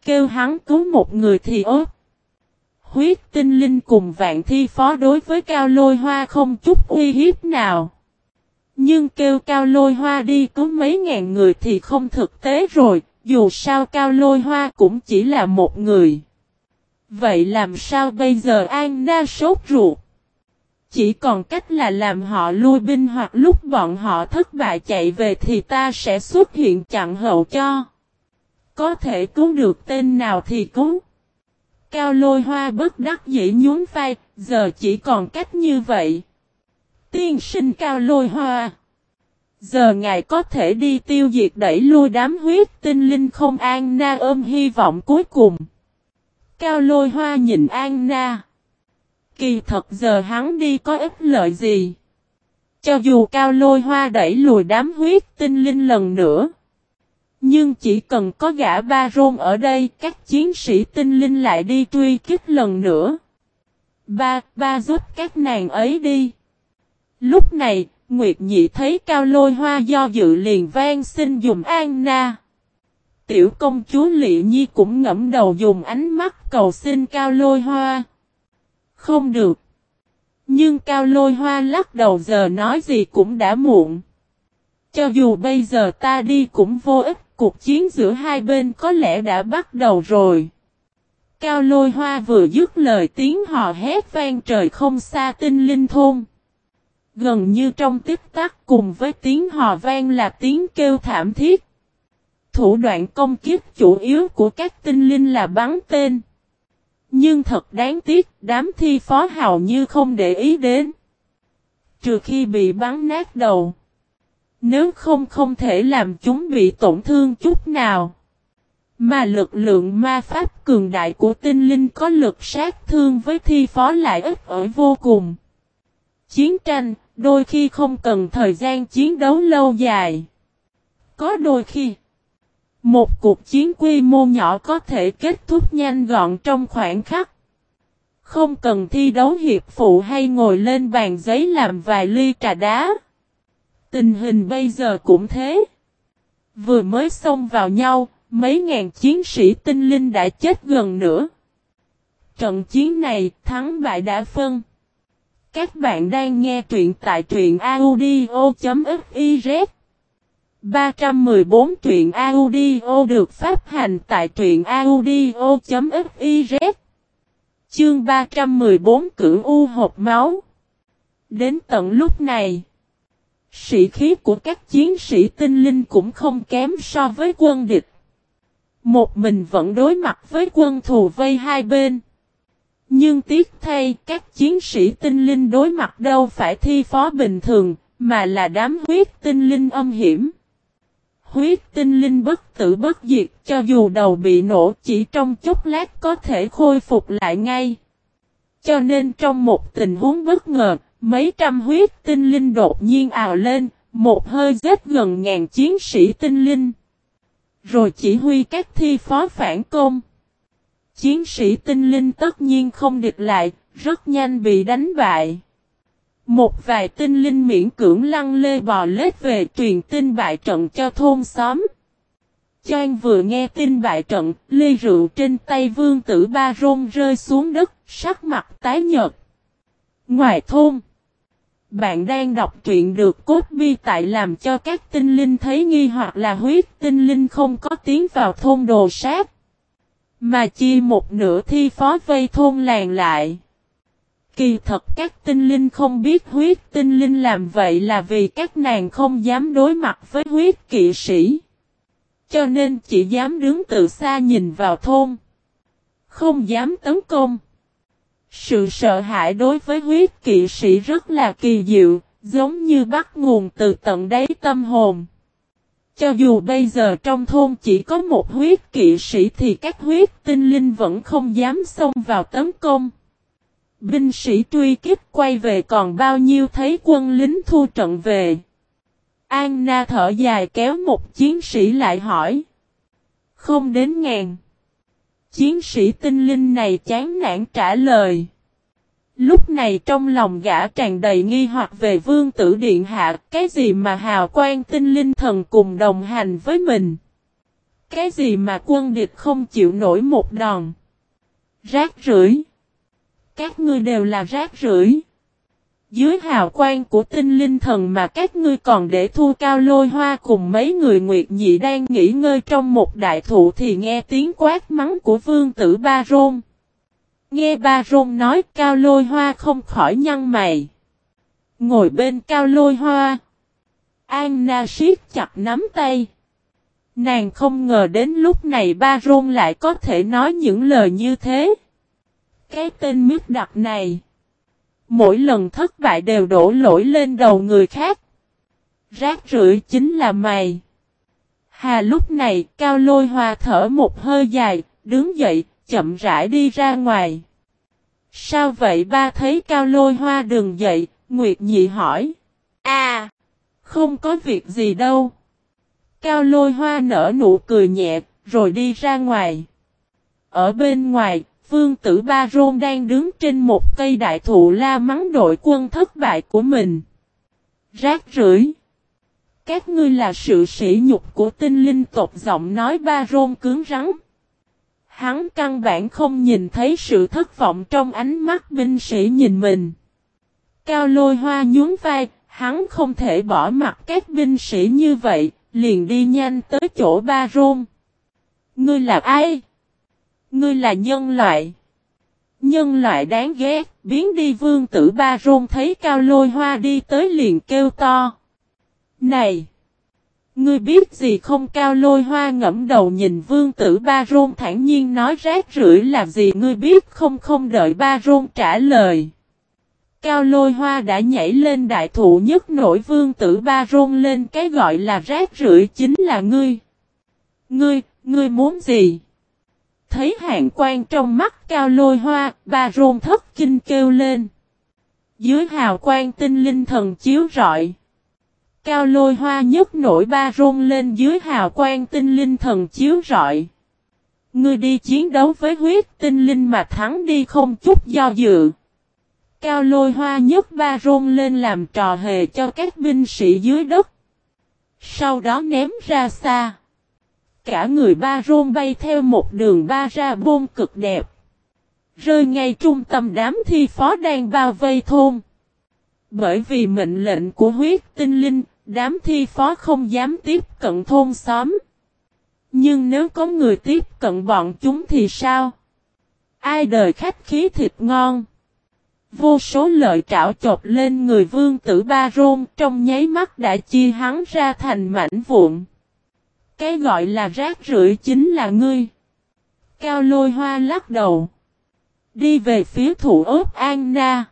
Kêu hắn cứu một người thì ớt Huyết tinh linh cùng vạn thi phó đối với cao lôi hoa không chút uy hiếp nào. Nhưng kêu cao lôi hoa đi cứu mấy ngàn người thì không thực tế rồi, dù sao cao lôi hoa cũng chỉ là một người. Vậy làm sao bây giờ An Na sốt ruột? Chỉ còn cách là làm họ lui binh hoặc lúc bọn họ thất bại chạy về thì ta sẽ xuất hiện chặn hậu cho. Có thể cứu được tên nào thì cứu. Cao lôi hoa bất đắc dĩ nhún vai, giờ chỉ còn cách như vậy. Tiên sinh cao lôi hoa. Giờ ngài có thể đi tiêu diệt đẩy lui đám huyết tinh linh không an na ôm hy vọng cuối cùng. Cao lôi hoa nhìn an na. Kỳ thật giờ hắn đi có ích lợi gì? Cho dù cao lôi hoa đẩy lùi đám huyết tinh linh lần nữa. Nhưng chỉ cần có gã ba rôn ở đây, các chiến sĩ tinh linh lại đi truy kích lần nữa. Ba, ba giúp các nàng ấy đi. Lúc này, Nguyệt Nhị thấy cao lôi hoa do dự liền vang xin dùng an na. Tiểu công chúa Lị Nhi cũng ngẫm đầu dùng ánh mắt cầu xin cao lôi hoa. Không được. Nhưng cao lôi hoa lắc đầu giờ nói gì cũng đã muộn. Cho dù bây giờ ta đi cũng vô ích, cuộc chiến giữa hai bên có lẽ đã bắt đầu rồi. Cao lôi hoa vừa dứt lời tiếng hò hét vang trời không xa tinh linh thôn. Gần như trong tích tắc cùng với tiếng hò vang là tiếng kêu thảm thiết. Thủ đoạn công kiếp chủ yếu của các tinh linh là bắn tên. Nhưng thật đáng tiếc, đám thi phó hào như không để ý đến. Trừ khi bị bắn nát đầu. Nếu không không thể làm chúng bị tổn thương chút nào. Mà lực lượng ma pháp cường đại của tinh linh có lực sát thương với thi phó lại ít ở vô cùng. Chiến tranh, Đôi khi không cần thời gian chiến đấu lâu dài. Có đôi khi, một cuộc chiến quy mô nhỏ có thể kết thúc nhanh gọn trong khoảng khắc. Không cần thi đấu hiệp phụ hay ngồi lên bàn giấy làm vài ly trà đá. Tình hình bây giờ cũng thế. Vừa mới xông vào nhau, mấy ngàn chiến sĩ tinh linh đã chết gần nữa. Trận chiến này, thắng bại đã phân. Các bạn đang nghe truyện tại truyện audio.fif 314 truyện audio được phát hành tại truyện audio.fiz Chương 314 cửu u hộp máu. Đến tận lúc này, Sĩ khí của các chiến sĩ tinh linh cũng không kém so với quân địch. Một mình vẫn đối mặt với quân thù vây hai bên. Nhưng tiếc thay, các chiến sĩ tinh linh đối mặt đâu phải thi phó bình thường, Mà là đám huyết tinh linh âm hiểm. Huyết tinh linh bất tử bất diệt cho dù đầu bị nổ chỉ trong chốc lát có thể khôi phục lại ngay. Cho nên trong một tình huống bất ngờ, mấy trăm huyết tinh linh đột nhiên ào lên, một hơi giết gần ngàn chiến sĩ tinh linh. Rồi chỉ huy các thi phó phản công. Chiến sĩ tinh linh tất nhiên không địch lại, rất nhanh bị đánh bại. Một vài tinh linh miễn cưỡng lăng lê bò lết về truyền tin bại trận cho thôn xóm. Choan vừa nghe tin bại trận, ly rượu trên tay vương tử ba rôn rơi xuống đất, sắc mặt tái nhợt. Ngoài thôn, bạn đang đọc truyện được cốt bi tại làm cho các tinh linh thấy nghi hoặc là huyết tinh linh không có tiếng vào thôn đồ sát. Mà chi một nửa thi phó vây thôn làng lại. Kỳ thật các tinh linh không biết huyết tinh linh làm vậy là vì các nàng không dám đối mặt với huyết kỵ sĩ. Cho nên chỉ dám đứng từ xa nhìn vào thôn. Không dám tấn công. Sự sợ hãi đối với huyết kỵ sĩ rất là kỳ diệu, giống như bắt nguồn từ tận đáy tâm hồn. Cho dù bây giờ trong thôn chỉ có một huyết kỵ sĩ thì các huyết tinh linh vẫn không dám xông vào tấn công. Binh sĩ truy kích quay về còn bao nhiêu thấy quân lính thu trận về. Anna thở dài kéo một chiến sĩ lại hỏi. Không đến ngàn. Chiến sĩ tinh linh này chán nản trả lời. Lúc này trong lòng gã tràn đầy nghi hoặc về vương tử điện hạ, cái gì mà hào quang tinh linh thần cùng đồng hành với mình. Cái gì mà quân địch không chịu nổi một đòn. Rác rưởi. Các ngươi đều là rác rưởi. Dưới hào quang của tinh linh thần mà các ngươi còn để thu cao lôi hoa cùng mấy người nguyệt nhị đang nghỉ ngơi trong một đại thụ thì nghe tiếng quát mắng của vương tử Ba Rôn. Nghe Ba Rôn nói cao lôi hoa không khỏi nhăn mày. Ngồi bên cao lôi hoa. Anna siết chặt nắm tay. Nàng không ngờ đến lúc này Ba Rôn lại có thể nói những lời như thế. Cái tên miết đặc này. Mỗi lần thất bại đều đổ lỗi lên đầu người khác. Rác rưởi chính là mày. Hà lúc này cao lôi hoa thở một hơi dài, đứng dậy, chậm rãi đi ra ngoài. Sao vậy ba thấy cao lôi hoa đừng dậy, Nguyệt nhị hỏi. À, không có việc gì đâu. Cao lôi hoa nở nụ cười nhẹ, rồi đi ra ngoài. Ở bên ngoài, Vương tử Ba Rôn đang đứng trên một cây đại thụ la mắng đội quân thất bại của mình. Rác rưởi. Các ngươi là sự sỉ nhục của tinh linh tộc giọng nói Ba Rôn cứng rắn. Hắn căn bản không nhìn thấy sự thất vọng trong ánh mắt binh sĩ nhìn mình. Cao lôi hoa nhún vai, hắn không thể bỏ mặt các binh sĩ như vậy, liền đi nhanh tới chỗ Ba Rôn. Ngươi là ai? Ngươi là nhân loại. Nhân loại đáng ghét, biến đi vương tử ba rôn thấy cao lôi hoa đi tới liền kêu to. Này! Ngươi biết gì không cao lôi hoa ngẫm đầu nhìn vương tử ba rôn thản nhiên nói rác rưởi là gì ngươi biết không không đợi ba rôn trả lời. Cao lôi hoa đã nhảy lên đại thụ nhất nổi vương tử ba rôn lên cái gọi là rác rưởi chính là ngươi. Ngươi, ngươi muốn gì? Thấy hạng quan trong mắt cao lôi hoa, bà rôn thất kinh kêu lên. Dưới hào quang tinh linh thần chiếu rọi. Cao lôi hoa nhấc nổi ba rôn lên dưới hào quang tinh linh thần chiếu rọi. Ngươi đi chiến đấu với huyết tinh linh mà thắng đi không chút do dự. Cao lôi hoa nhấc ba rôn lên làm trò hề cho các binh sĩ dưới đất. Sau đó ném ra xa. Cả người ba rôn bay theo một đường ba ra bôn cực đẹp. Rơi ngay trung tâm đám thi phó đang bao vây thôn. Bởi vì mệnh lệnh của huyết tinh linh, đám thi phó không dám tiếp cận thôn xóm. Nhưng nếu có người tiếp cận bọn chúng thì sao? Ai đời khách khí thịt ngon? Vô số lợi trảo chộp lên người vương tử ba rôn trong nháy mắt đã chia hắn ra thành mảnh vụn. Cái gọi là rác rưởi chính là ngươi. Cao lôi hoa lắc đầu. Đi về phía thủ ốp Anna.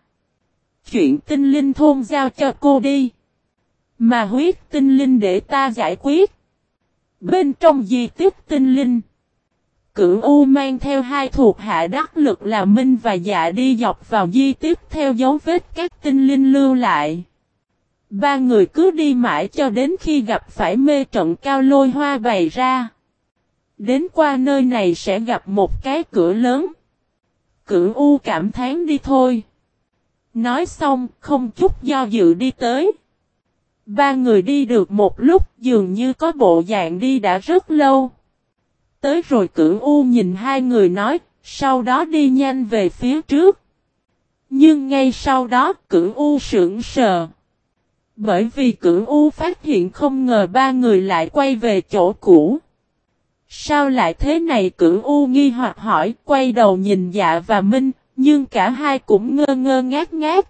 Chuyện tinh linh thôn giao cho cô đi. Mà huyết tinh linh để ta giải quyết. Bên trong di tích tinh linh. Cửu U mang theo hai thuộc hạ đắc lực là Minh và Dạ đi dọc vào di tích theo dấu vết các tinh linh lưu lại. Ba người cứ đi mãi cho đến khi gặp phải mê trận cao lôi hoa bày ra. Đến qua nơi này sẽ gặp một cái cửa lớn. Cửu U cảm thán đi thôi. Nói xong, không chút do dự đi tới. Ba người đi được một lúc dường như có bộ dạng đi đã rất lâu. Tới rồi cửu U nhìn hai người nói, sau đó đi nhanh về phía trước. Nhưng ngay sau đó cửu U sững sờ. Bởi vì cửu U phát hiện không ngờ ba người lại quay về chỗ cũ. Sao lại thế này cửu U nghi hoặc hỏi, quay đầu nhìn dạ và Minh, nhưng cả hai cũng ngơ ngơ ngát ngát.